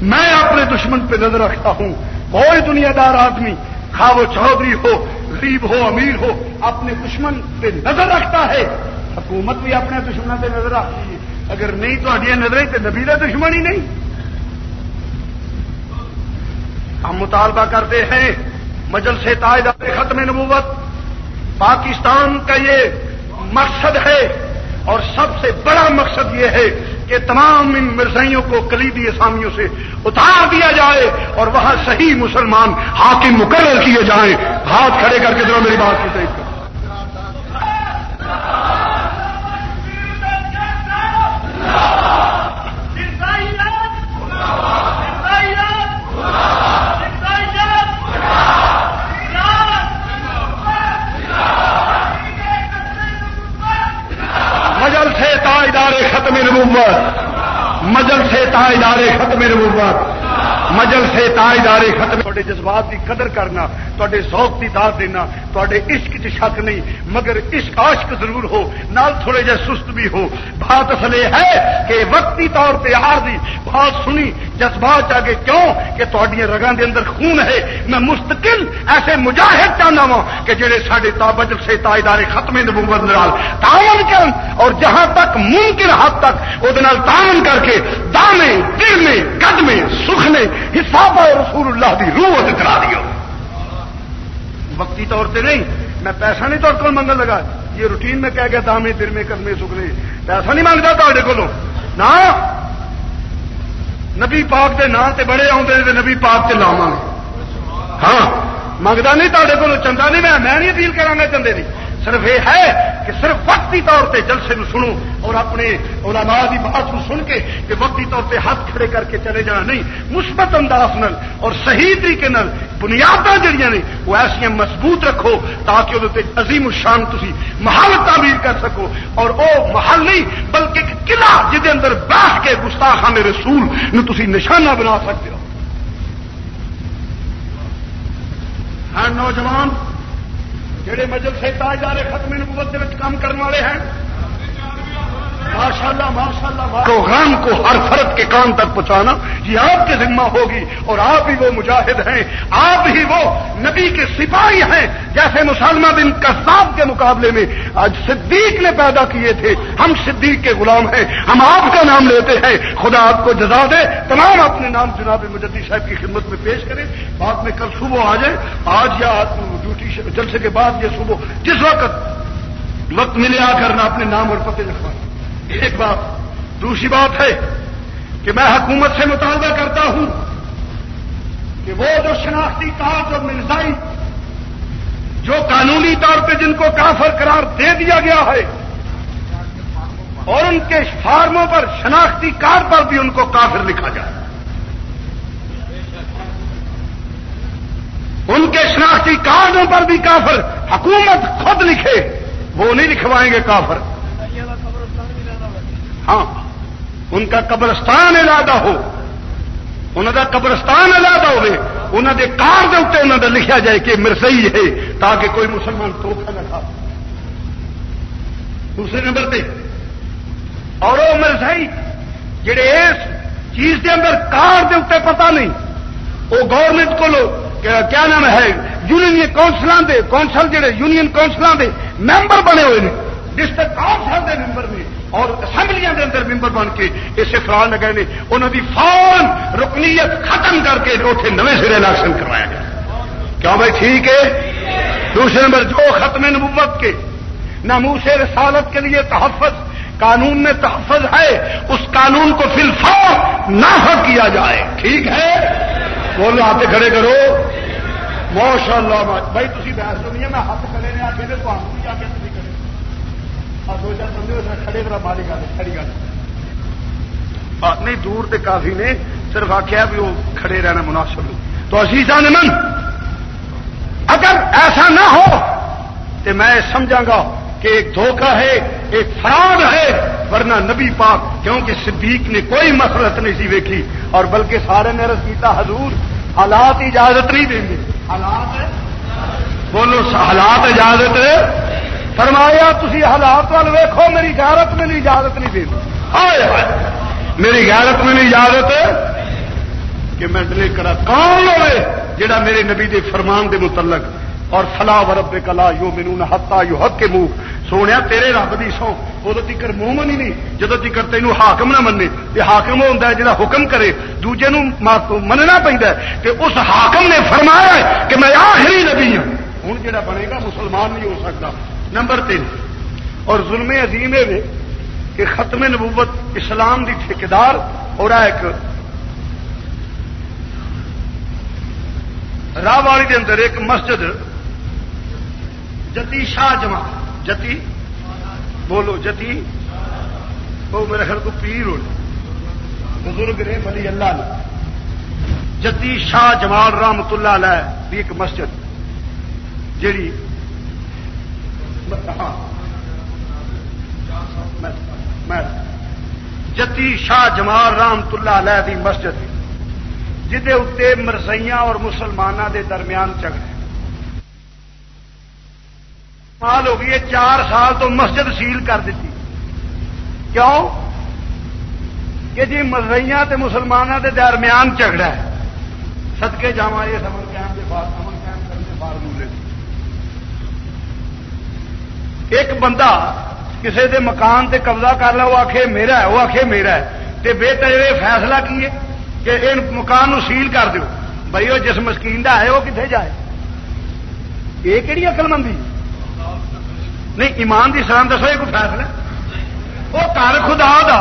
S2: میں اپنے دشمن پہ نظر رکھتا ہوں۔ کوئی دنیا دار آدمی کھا وہ چودھری ہو، غریب ہو، امیر ہو، اپنے دشمن پہ نظر رکھتا ہے۔ حکومت بھی اپنے دشمن پہ نظر رکھتی ہے۔ اگر نہیں تو اڈیا تو نبی کا دشمن ہی نہیں۔ ہم مطالبہ کرتے ہیں مجل سے تائید ختم نبوت، پاکستان کا یہ مقصد ہے۔ اور سب سے بڑا مقصد یہ ہے کہ تمام ان مرزائیوں کو کلیدی اسامیوں سے اتار دیا جائے اور وہاں صحیح مسلمان حاکم مقرر کیے جائیں۔ ہاتھ کھڑے کر کے ذرا میری بات کی تعریف کر نبوت مجل سے ادارے ختم نبوت۔ مجل سے تاجدار ختم تے جذبات کی قدر کرنا تے ذوق کی داد دینا تے عشق چ شک نہیں، مگر عشق عاشق ضرور ہو، نال تھوڑے جہ سست بھی ہو۔ بات اصل یہ ہے کہ وقتی طور پہ دی بات سنی، جذبات آگے کیوں؟ کہ تھوڑی رگاں دے اندر خون ہے۔ میں مستقل ایسے مجاہد چاہنا وا کہ جڑے سارے تابجل سے تاجدار ختم نبوت نال تعاون کرن اور جہاں تک ممکن حد تک وہ تعاون کر کے دانے دل میں قدمے سکھنے حساب رسول اللہ دی روح کرا دیو۔ وقتی طور پہ نہیں، میں پیسہ نہیں طور کو منگل لگا۔ یہ روٹین میں کہہ گیا دامے دل میں قدمے سکھنے پیسہ نہیں مانگتا تے کو نہ نبی پاک کے نام سے بڑے آتے نبی پاک سے لاوا ہاں منگتا نہیں تے کو چندہ نہیں میں نہیں اپیل کرا چندے نہیں صرف یہ ہے کہ صرف وقتی طور پہ جلسے میں سنو اور اپنے علماء کی بات کو سن کے کہ وقتی طور پہ ہاتھ کھڑے کر کے چلے جانا نہیں، مثبت انداز نل اور صحیح طریقے نل بنیاداں جڑیاں نے، وہ ایسا مضبوط رکھو تاکہ وہ عظیم الشان تھی محل تعمیر کر سکو۔ اور وہ محل نہیں، بلکہ ایک قلعہ جہد اندر بیٹھ کے گستاخان رسول نو تھی نشانہ بنا سکتے ہو۔ ہاں نوجوان جہے مجل سے تاجدار ختم نبوت کام کرنے والے ہیں ماشاء اللہ ماشاء اللہ پروگرام کو ہر فرد کے کام تک پہنچانا یہ آپ کی ذمہ ہوگی اور آپ ہی وہ مجاہد ہیں، آپ ہی وہ نبی کے سپاہی ہیں، جیسے مسلمہ بن کساب کے مقابلے میں آج صدیق نے پیدا کیے تھے۔ ہم صدیق کے غلام ہیں، ہم آپ کا نام لیتے ہیں۔ خدا آپ کو جزا دے۔ تمام اپنے نام جناب مجدی صاحب کی خدمت میں پیش کریں۔ بعد میں کل صبح آ جائیں۔ آج یا ڈیوٹی جلسے کے بعد یہ صبح، جس وقت وقت ملے آ کر اپنے نام اور پتے ایک بات، دوسری بات ہے کہ میں حکومت سے مطالبہ کرتا ہوں کہ وہ جو شناختی کارڈ اور مرزائی، جو قانونی طور پہ جن کو کافر قرار دے دیا گیا ہے، اور ان کے فارموں پر شناختی کارڈ پر بھی ان کو کافر لکھا جائے۔ ان کے شناختی کارڈوں پر بھی کافر حکومت خود لکھے، وہ نہیں لکھوائیں گے کافر۔ ہاں ان کا قبرستان علیحدہ ہو۔ انہوں کا قبرستان علیحدہ ہوے انہوں کے کار کے اتنے انہوں نے لکھا جائے کہ مرسئی ہے، تاکہ کوئی مسلمان دھوکھا نہ کھا۔ دوسرے نمبر پہ اور وہ مرسئی جڑے اس چیز کے اندر کار کے اتنے پتا نہیں، وہ گورنمنٹ کو کیا نام ہے، یونین کونسل کونسل جڑے یونین کونسل کے ممبر بنے ہوئے ہیں ڈسٹرکٹ کونسل کے ممبر نے۔ اور اسمبلیاں کے اندر ممبر بن کے اسے فرار لگے نے انہوں کی فون رکنیت ختم کر کے اتنے نئے سرے الیکشن کروایا گیا۔ کیوں بھائی؟ ٹھیک ہے۔ دوسرے نمبر، جو ختم نبوت کے ناموس رسالت کے لیے تحفظ، قانون میں تحفظ ہے، اس قانون کو فی الفور نافذ کیا جائے۔ ٹھیک ہے؟ بولو آپ کھڑے کرو۔ ماشاء اللہ بھائی تھی بحث نہیں ہے، میں ہاتھ کرے نے آ کے تو آپ بھی آ کے دو چار بندے کھڑے کرا ماری گل کھڑی گل نہیں دور تے کافی نے صرف آخیا بھی وہ کھڑے رہنا مناسب تو اسی جان من اگر ایسا نہ ہو تو میں سمجھا گا کہ ایک دھوکہ ہے ایک فراڈ ہے ورنہ نبی پاک کیونکہ صدیق نے کوئی مسلط نہیں سی ویکھی۔ اور بلکہ سارے نے رس کیتا حضور حالات اجازت نہیں دیں گے حالات؟ بولو حالات اجازت؟ فرمایا تھی حالات وال ویکو میری غیرت میں اجازت نہیں دے میری غیرت میں اجازت کہ میں ڈلے کرا کون ہوئے جڑا میرے نبی دے فرمان دے متعلق اور فلا ورب کلا یو مینو نہ ہتا یو حق کے منہ سونے تیرے رب دی سو ادو تکر منہ منی نہیں جدو تکر تین حاکم نہ منے یہ حاکم ہوتا ہے جا حکم کرے، دوجے مننا پہنتا ہے۔ کہ اس حاکم نے فرمایا کہ میں آخری نبی ہوں ہوں جا بنے گا، مسلمان نہیں ہو سکتا نمبر تین۔ اور ظلم عظیم ہے کہ ختم نبوت اسلام دی ٹھیکار اور ایک۔ راہ والی دے اندر ایک مسجد، جتی شاہ جمع جتی؟ بولو، جتی؟ وہ میرے گھر کو پیر ہو۔ بزرگ نے بلی اللہ نے۔ جتی شاہ جمال رحمت اللہ علیہ ایک مسجد، جیڑی ہاں۔ جتی شاہ جمال رام تلا علیہ دی مسجد جہے اتنے مرسیاں اور مسلمانوں دے درمیان جھگڑے۔ سال ہو گئی چار سال تو مسجد سیل کر دیتی۔ کیوں؟ کہ جی مرسیاں تے مسلمانوں دے درمیان جھگڑا ہے۔ سدکے جا یہ سمن قیام کے بعد امن قائم کرنے کے بعد مولے ایک بندہ کسی دے مکان تے قبضہ کر لیا وہ آخ میرا ہے، وہ آخ میرا ہے۔ تے بے تجربے فیصلہ کیے کہ ان مکان نو سیل کر دو بھائی وہ جس مسکین کا ہے، وہ کتنے جائے؟ یہ کہڑی اقل مندی؟ نہیں، ایمان کی سلام دسو، یہ کوئی فیصلہ وہ کر خدا دا۔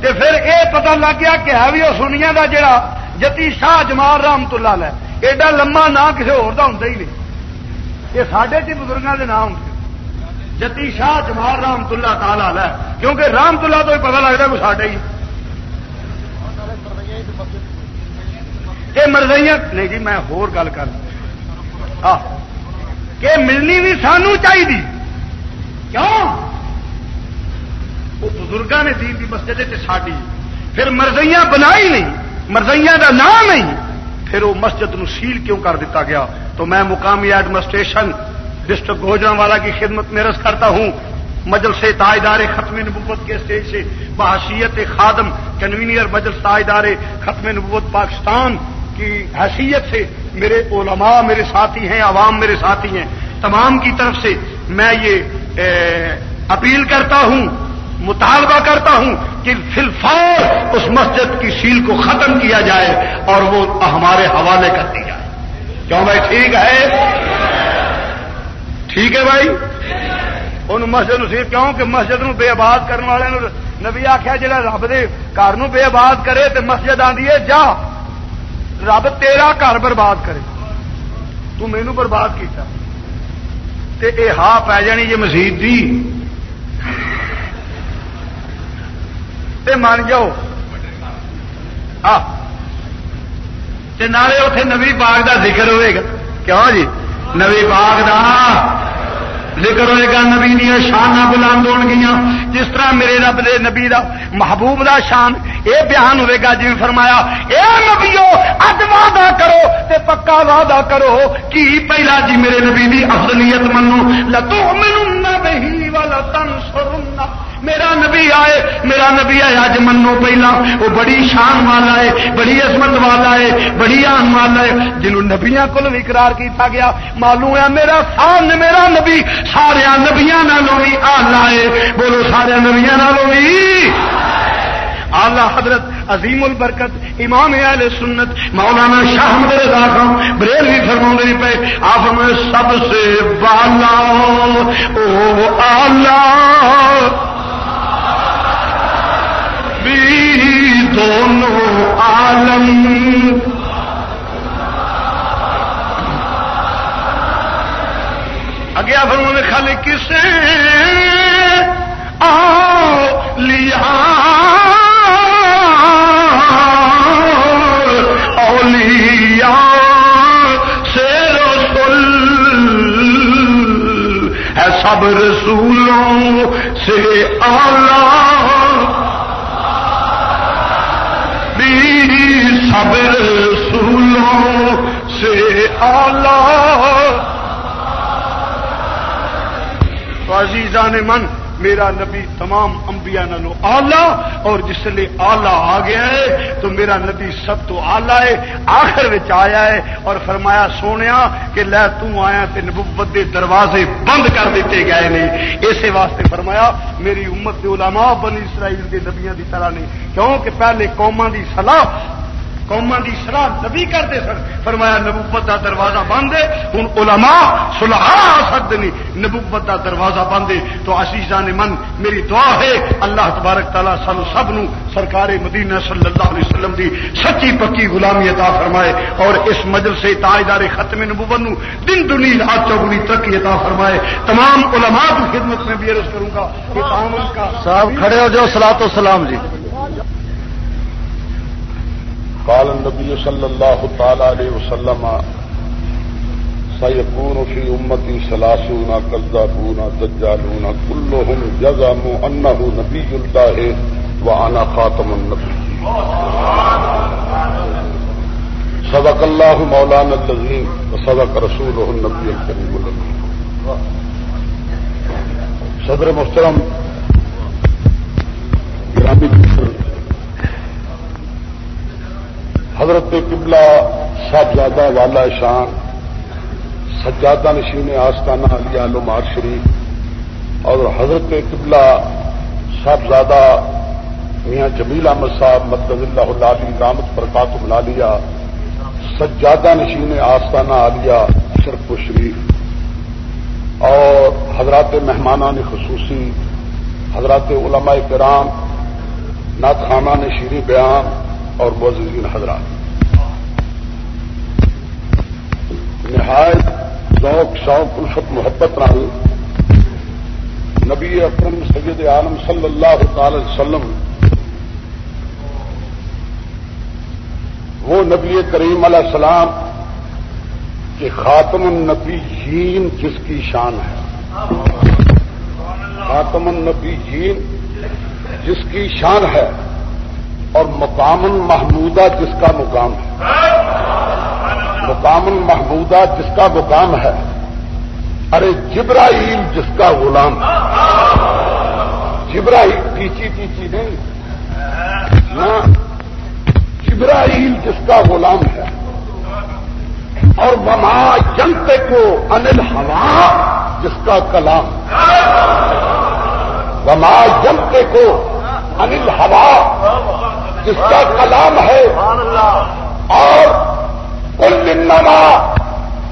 S2: تے پھر یہ پتہ لگ گیا کہ ہے بھی وہ سنیا کا جڑا جتی شاہ جمال رحمت اللہ ہے ایڈا لما نام کسی ہوں ہی نہیں۔ یہ سڈے چ بزرگوں کے نام ہوں جتی شاہ جمال رحمت اللہ تعالی ہے کیونکہ رحمت اللہ تو پتا لگتا کوئی ساڈے ہی۔ یہ نہیں جی میں ہور گل کر کہ ملنی بھی سانو چاہیے کیوں؟ وہ بزرگوں نے دین کی مسجد ساڈی۔ پھر مرضیاں بنائی نہیں، مرضیاں کا نام نہیں۔ پھر وہ مسجد نو سیل کیوں کر دیتا گیا؟ تو میں مقامی ایڈمنسٹریشن ڈسٹرکٹ گوجرا والا کی خدمت میں رس کرتا ہوں مجل سے تاجدار ختم نبوت کے اسٹیج سے بحثیت خادم کنوینئر مجل تاجدار ختم نبوت پاکستان کی حیثیت سے میرے علماء میرے ساتھی ہیں، عوام میرے ساتھی ہیں۔ تمام کی طرف سے میں یہ اپیل کرتا ہوں، مطالبہ کرتا ہوں کہ فلفور اس مسجد کی سیل کو ختم کیا جائے اور وہ ہمارے حوالے کر دی جائے۔ کیوں بھائی ٹھیک ہے؟ ٹھیک ہے بھائی؟ ان مسجد نصیب کیوں؟ کہ مسجد نو بے آباد کرنے والے نبی آخیا جا رب دے گھر بے آباد کرے تو مسجد آدھی ہے، جا۔ رب تیرا گھر برباد کرے۔ تو مینو برباد کیتا۔ تے اے ہا پی جانی جی مسیح دی۔ تے مان جاؤ۔ نالے اتے نبی باغ کا ذکر ہوئے گا۔ کیوں جی؟ نبی باغ دا ذکر ہوئے گا، نبی دیا شان بلند ہو گیا جس طرح میرے رب دے نبی دا، محبوب دا شان، اے بیان ہوئے گا جی فرمایا، اے نبیو، اج وعدہ کرو تے پکا وعدہ کرو۔ کی پہلا جی میرے نبی دی افضلیت منو؟ لتؤمنن بہی والا تنصرن میرا نبی آئے، میرا نبی آئے اج منو پہلا۔ وہ بڑی شان والا ہے، بڑی عظمت والا ہے، بڑی شان والا ہے۔ جنہوں نبیاں کو بھی اقرار کیتا گیا، معلوم ہے میرا سان میرا نبی سارا نبیاں نالوں بھی آلہ ہے۔ بولو سارے نبیاں نالوں بھی۔ آلہ حضرت عظیم البرکت، امام اہل سنت، مولانا شاہ رضا خان بریل بھی فرما نہیں پے آپ میں سب سے بالا او آلہ۔ دونوں عالم۔ اگیا فرما نے خالی کسے آ لیا۔ سے رسول ہے سب رسولوں سے بھی سب رسولوں سے تو عزیزان من، میرا نبی تمام انبیاء نالو آلہ، اور جس لیے آلہ آ گیا ہے، تو میرا نبی سب تو آلہ ہے، آخر آیا ہے۔ اور فرمایا سونے کہ لے آیا تے نبوت دے دروازے بند کر دیتے گئے نہیں اسی واسطے فرمایا، میری امت علماء بنی اسرائیل کے نبیاں دی طرح نہیں کیونکہ پہلے قوما دی سلاح قوما کی سلاح نبی کرتے سن۔ فرمایا نبوت کا دروازہ بند ہے۔ ہوں علماء سلاح آ سکتے نہیں نبوت کا دروازہ بند ہے۔ تو آشیشان من، میری دعا ہے، اللہ تبارک تعالیٰ سانو سب نو سرکار مدینہ صلی اللہ علیہ وسلم دی سچی پکی غلامی عطا فرمائے۔ اور اس مجل سے تاجدار ختم نبوت نو دن دنی رات چوگنی ترقی عطا فرمائے۔ تمام علماء کی خدمت میں بھی عرض کروں گا
S3: صاحب کھڑے ہو جو سلاۃ و سلام جی۔
S4: قال النبي صلى الله تعالى عليه وسلم، سيكون في أمتي سلاسون كذابون، دجالون، كلهم جزموا أنه نبي الله وأنا خاتم النبي. صدق الله مولانا الذين وصدق رسوله النبي الكريم الذي صدر محترم، گرامی حضرت قبلہ صاحبزادہ والا شان، سجادہ نشین آستانہ علی علومار شریف، اور حضرت قبلہ صاحبزادہ میاں جمیل احمد صاحب مدد اللہ علی رامت پرکات ملالیہ سجادہ نشین آستانہ عالیہ شرف و شریف، اور حضرات مہمانان خصوصی، حضرات علماء کرام نات خانہ نے شیری بیان اور موزین حضرات۔ نہایت ذوق، شوق، الفت، محبت رہی نبی اکرم سید عالم صلی اللہ تعالی وسلم۔ وہ نبی کریم علیہ السلام کے خاتم النبی جین جس کی شان ہے۔ خاتم النبی جین جس کی شان ہے۔ اور مقام محمودہ جس کا مقام ہے۔ مقام محمودہ جس کا مقام ہے۔ ارے جبرائیل جس کا غلام ہے۔ جبرائیل پیچی پیچی نہیں۔ نہ، جبرائیل جس کا غلام ہے۔ اور وما جنتے کو انل ہوا جس کا کلام وما جنتے کو انل ہوا جس کا کلام ہے۔ اور کل انما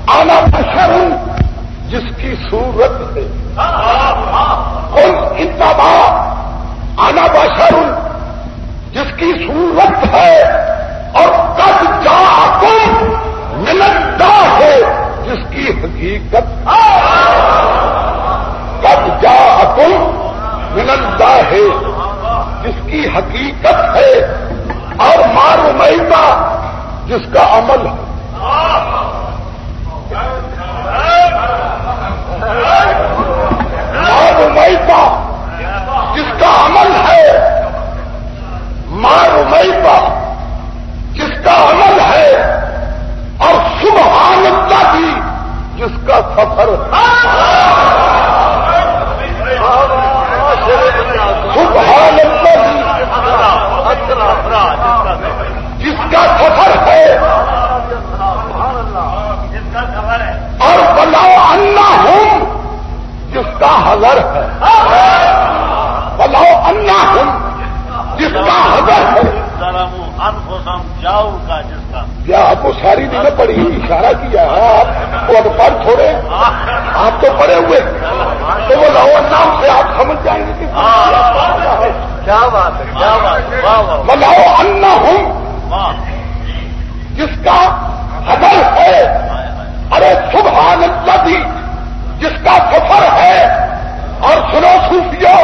S4: آنا بشر، جس کی صورت ہے۔ کل انما آنا بشر، جس کی صورت ہے۔ اور کب جا تم ملتا ہے جس کی حقیقت کب جا تم ملتا ہے جس کی حقیقت ہے اور مارو جس کا عمل ہے۔ مارو جس کا عمل ہے۔ مارو جس کا عمل ہے۔ اور سبحانتا بھی جس کا سفر ہے۔ جس کا سفر ہے۔ اور بلاؤ انا ہوں جس کا حضر ہے۔
S1: بلاؤ انا ہوں جس کا حضر ہے۔
S4: کیا آپ کو ساری دنیں پڑھی اشارہ کیا آپ کو اخبار چھوڑے آپ تو پڑے ہوئے۔ تو وہ لاؤ نام سے آپ سمجھ جائیں گے کہ
S1: کیا بات ہے، کیا بات ہے؟
S4: بلاؤ انا ہوں جس کا حضر ہے، ارے سبحان اللہ بھی جس کا سفر ہے، اور سنو صوفیو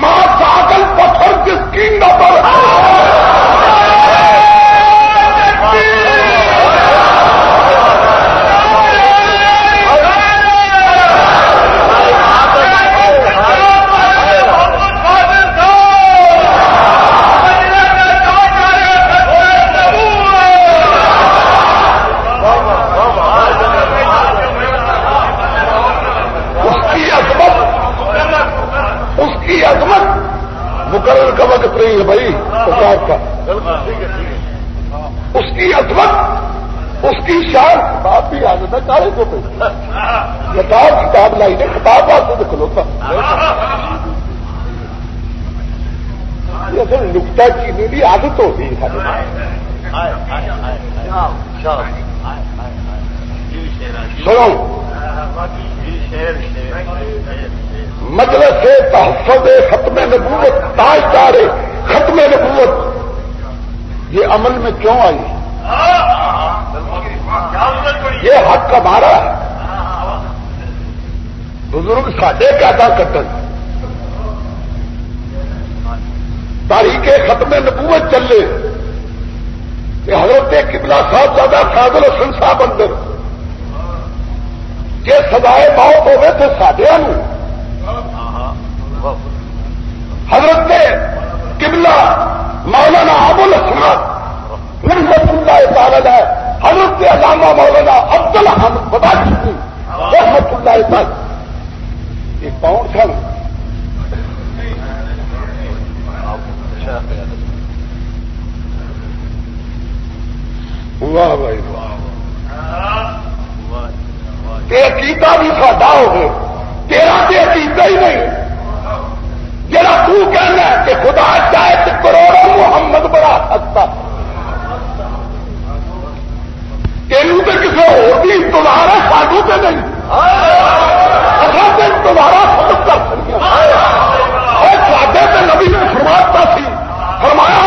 S4: ماں پاگل پتھر جس کی نظر ہے کا وقت نہیں ہے بھائی پرکاش کا اس کی عظمت اس کی شان کتاب بھی آ جاتا کالے کو پہ کتاب کتاب لائی نے، کتاب واسطے تو کھلوتا یہ سر نکتا چینی بھی عادت ہوتی ہے۔ سنو۔ مجلس تحفظ ختم نبوت، تاج دار ختم نبوت، یہ عمل میں کیوں آئی؟ یہ حق ہمارا ہے۔ بزرگ ساڈے پیدا کٹن تاریخ ختم نبوت چلے۔ کہ حضرت قبلہ صاحب زیادہ فاضل حسن صاحب اندر۔ کہ سدائے موت ہوئے تو سڈیا حضرت قبلہ مولانا ابو الحمد رحمت اللہ تعالی ہے، حضرت علامہ مولانا عبد الحمد بتا چکی جی، رحمت اللہ تعالی یہ کون سن؟ واہ بھائی عقیدہ بھی ساڈا ہو تیرا تو عقیدہ ہی نہیں۔ جڑا تو کہنا کہ خدا چاہے تو کروڑوں محمد بڑا سکتا۔ ہے تینوں تو کسی اور بھی انتظار ہے سانو تو نہیں۔ اصل تو انتظار سمجھ کر سکتے اور سادے تو نبی نے شروعات کا سی۔ فرمایا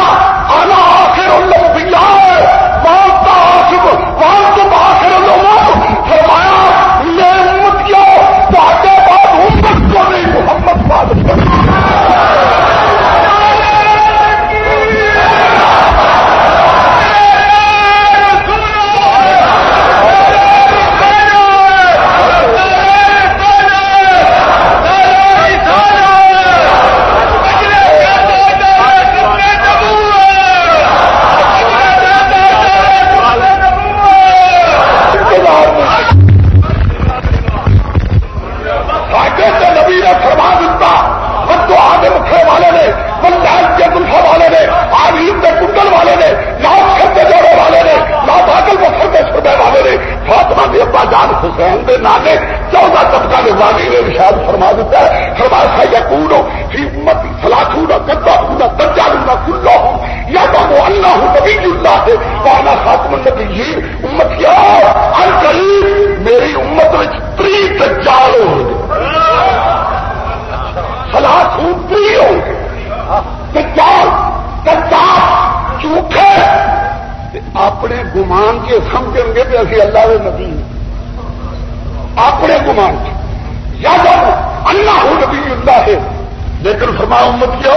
S4: فرما امت کیا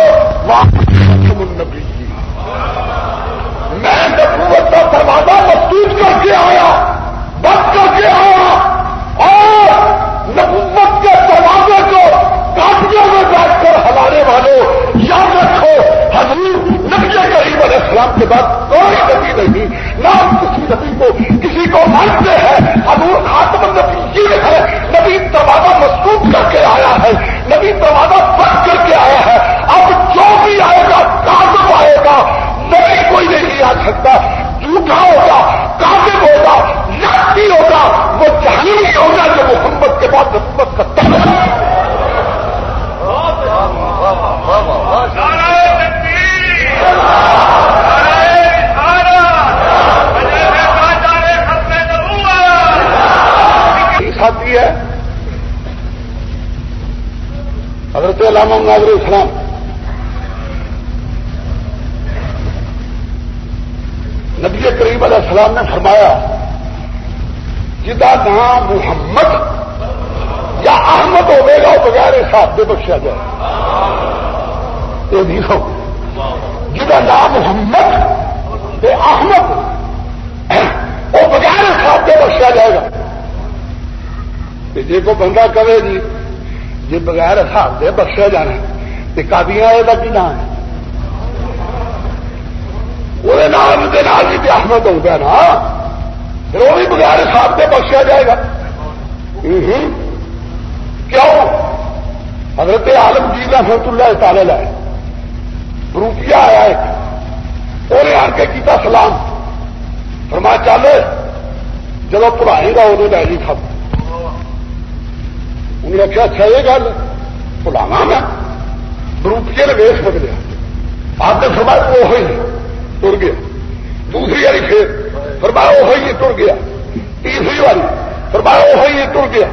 S4: وہاں نبی میں نبوت کا دروازہ مستوط کر کے آیا، بند کر کے آیا، اور نبوت کے دروازے کو کافیوں میں بیٹھ کر ہمارے والوں یاد رکھو حضور نبی کریم علیہ السلام کے بعد کوئی نبی نہیں۔ نہ ہم کسی نبی کو کسی کو مانتے ہیں۔ حضور خاتم النبی یہ ہے، نبی دروازہ مضبوط کر کے آیا ہے۔ نبی دروازہ بند کر کے آیا ہے اب جو بھی آئے گا کاغذ آئے گا نبی کوئی نہیں آ سکتا جھوٹا ہوگا کاغذ ہوگا لاٹھی ہوگا وہ جہنمی ہوگا جو محمد کے بعد نبوت کا تب ساتھی ہے حضرت علامہ ناظر اسلام نبی کریم علیہ السلام نے فرمایا جدا نام محمد یا احمد ہوے گا، وہ بغیر حساب سے بخشا جائے۔ یہ نہیں ہو جدا نام محمد یا احمد، وہ بغیر حساب سے بخشا جائے گا۔ جی کو بندہ کرے جی جی بغیر حساب سے بخشا جانا تو کادیاں یہ کی نام ہے وہ نام کے نام جی احمد ہو گیا نا، پھر وہ بھی بغیر حساب سے بخشا جائے گا۔ کیوں؟ حضرت عالم عالمگیر رحمت اللہ تعالی لائے۔ روپیہ آیا ایک۔ انہیں آ کے کیتا سلام۔ فرما چل جب پڑھائے گا انہیں لے جی خبر انہیں آخیا اچھا یہ گل بلاوا میں روپیے نے ویس بدلیا آپ نے فرمایا، وہ ہوئی تر گیا. دوسری والی پھر فرمایا، وہ ہوئی تر گیا. تیسری والی فرمایا، وہ ہوئی تر گیا.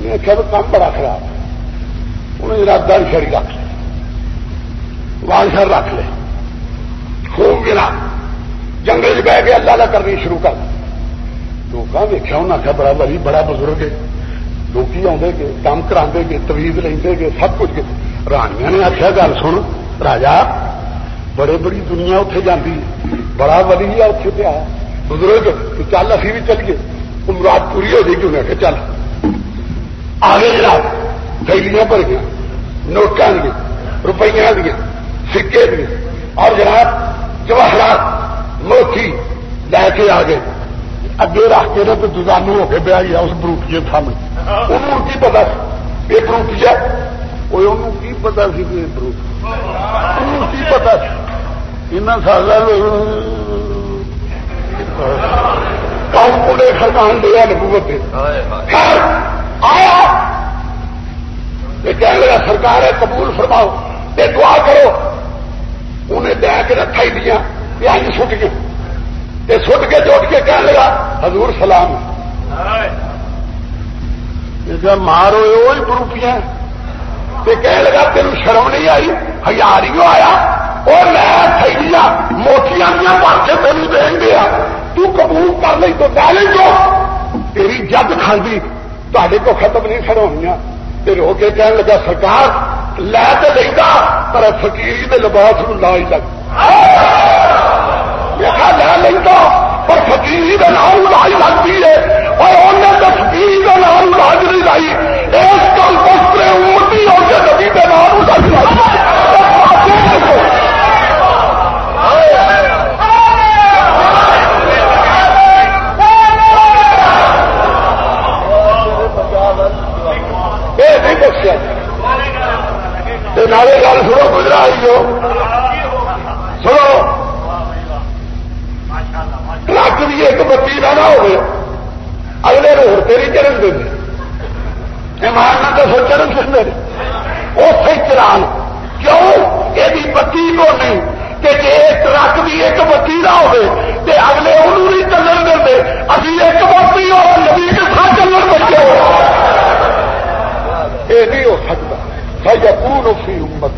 S4: انہیں آخیا تو کام بڑا خراب ہے۔ انہیں ارادہ شری رکھ لے وانسر رکھ لے خوب گرا۔ جنگل چ بہ کے اللہ کا کرنی شروع کر لوگوں دیکھا انہیں آخیا بڑا بڑی بڑا بزرگ ہے۔ لوگ آدھے گے کام کرا گے تویز لیں گے سب کچھ رانیاں نے آخیا گل سن راجا بڑے بڑی دنیا اتنے جاتی بڑا ولی ہے پیا بزرگ چل ابھی بھی چلیے مراد پوری ہو جائے گی انہیں آخیا چل آگے جناب تھیلیاں بھر گیا نوٹاں دیا روپیہ دیا سکے دیا اور جناب جواہرات موتی لے کے آ گئے اگے رکھ کے تو دزانو ہو کے بیا گیا اس بروٹیے سامنے انہوں کی پتا یہ بروٹیا وہ کی پتا سی کہ بروٹ کی پتا ان سال پورے خرمان دیا نبوت آیا کہنے لگا سرکار ہے قبول فرماؤ یہ دعا کرو انہیں دے کے رکھا ہی دیا یہ سٹ گئے یہ سٹ کے جوٹ کے کہنے لگا حضور سلام۔ مارو وہی گروپیاں کہنے لگا تین شرم نہیں آئی ہزار آیا، اور میں تھیلیاں موٹیاں بھر کے تین دیں گیا تو قبول کر لی تو دے لیں جو تیری جد کھاندی تے کو ختم نہیں کھڑوئیاں رو کے کہنے لگا، سرکار، لے تو لینا پر فکیری کے لباس لا ہی لگ لے لینا پر فکیری کے نام لائی لگتی ہے اور انہیں تو فکیری کا نام لاج نہیں لائی اس کل پسرے امتی اور کے نبی کے نام لاج لائی نالے گل سنو، گزرا ہو۔ سنو۔ ٹرک بھی ایک بتی کا نہ ہو اگلے روڈ تیری چرن دیں مارنا تو سو چرن سکتے اتے چلان کیوں؟ یہ بتی کو نہیں۔ کہ جی ٹرک بھی ایک بتی نہ ہو اگلے انہوں نہیں چلن دیں ابھی ایک بتی ہو نبی کے ساتھ چلن بچے ہو۔ یہ نہیں ہو سکتا۔ فیقون فی امت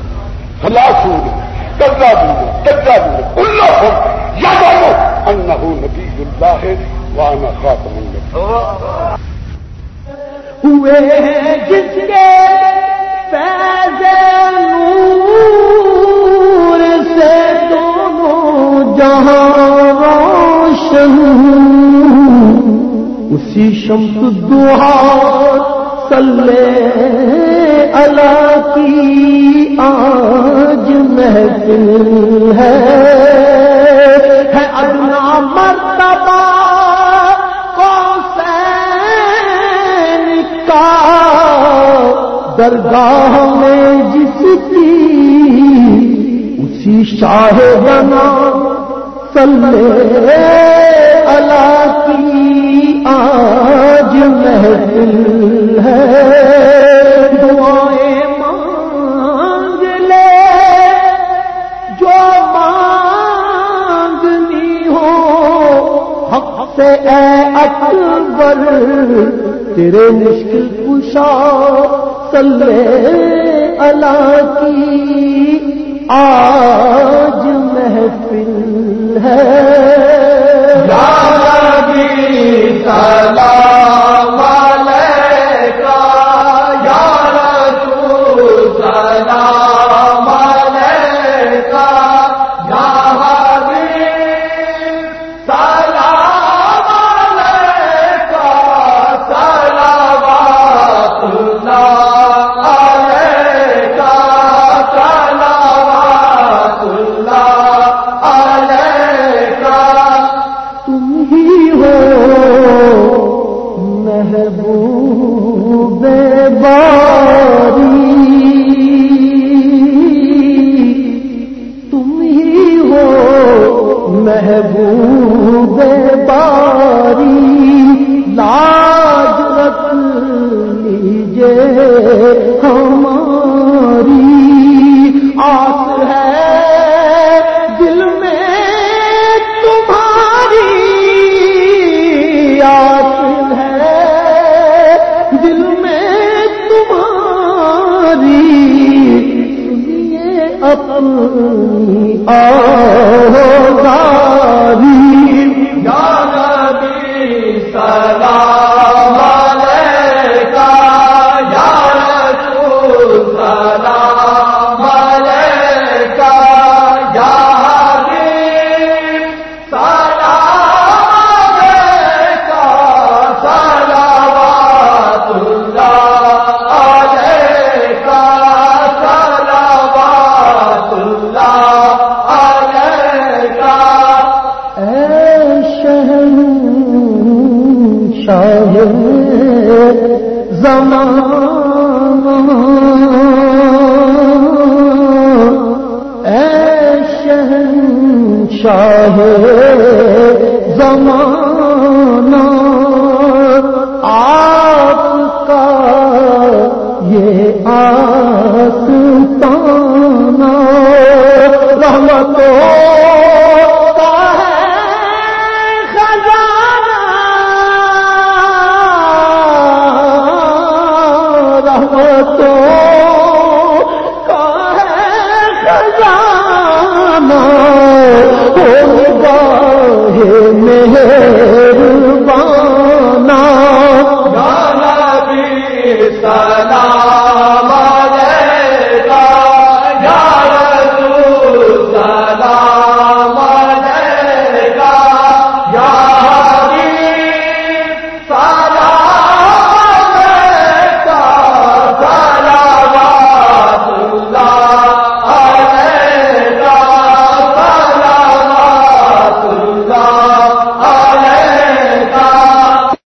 S4: خلاصون کذابون کذابون كلهم يعلم انه نبي الله وانا خاتم النبي
S5: ہوئے جس کے فیض نور سے دونوں جہاں روشن اسی شمس دعا صلی اللہ کی آج محفل ہے۔ درگاہ میں جس کی اسی شاہ بنا سلے اللہ کی آج محفل ہے۔ اے اکبر، تیرے مشکل کشا صلی اللہ کی آج محفل ہے۔ آ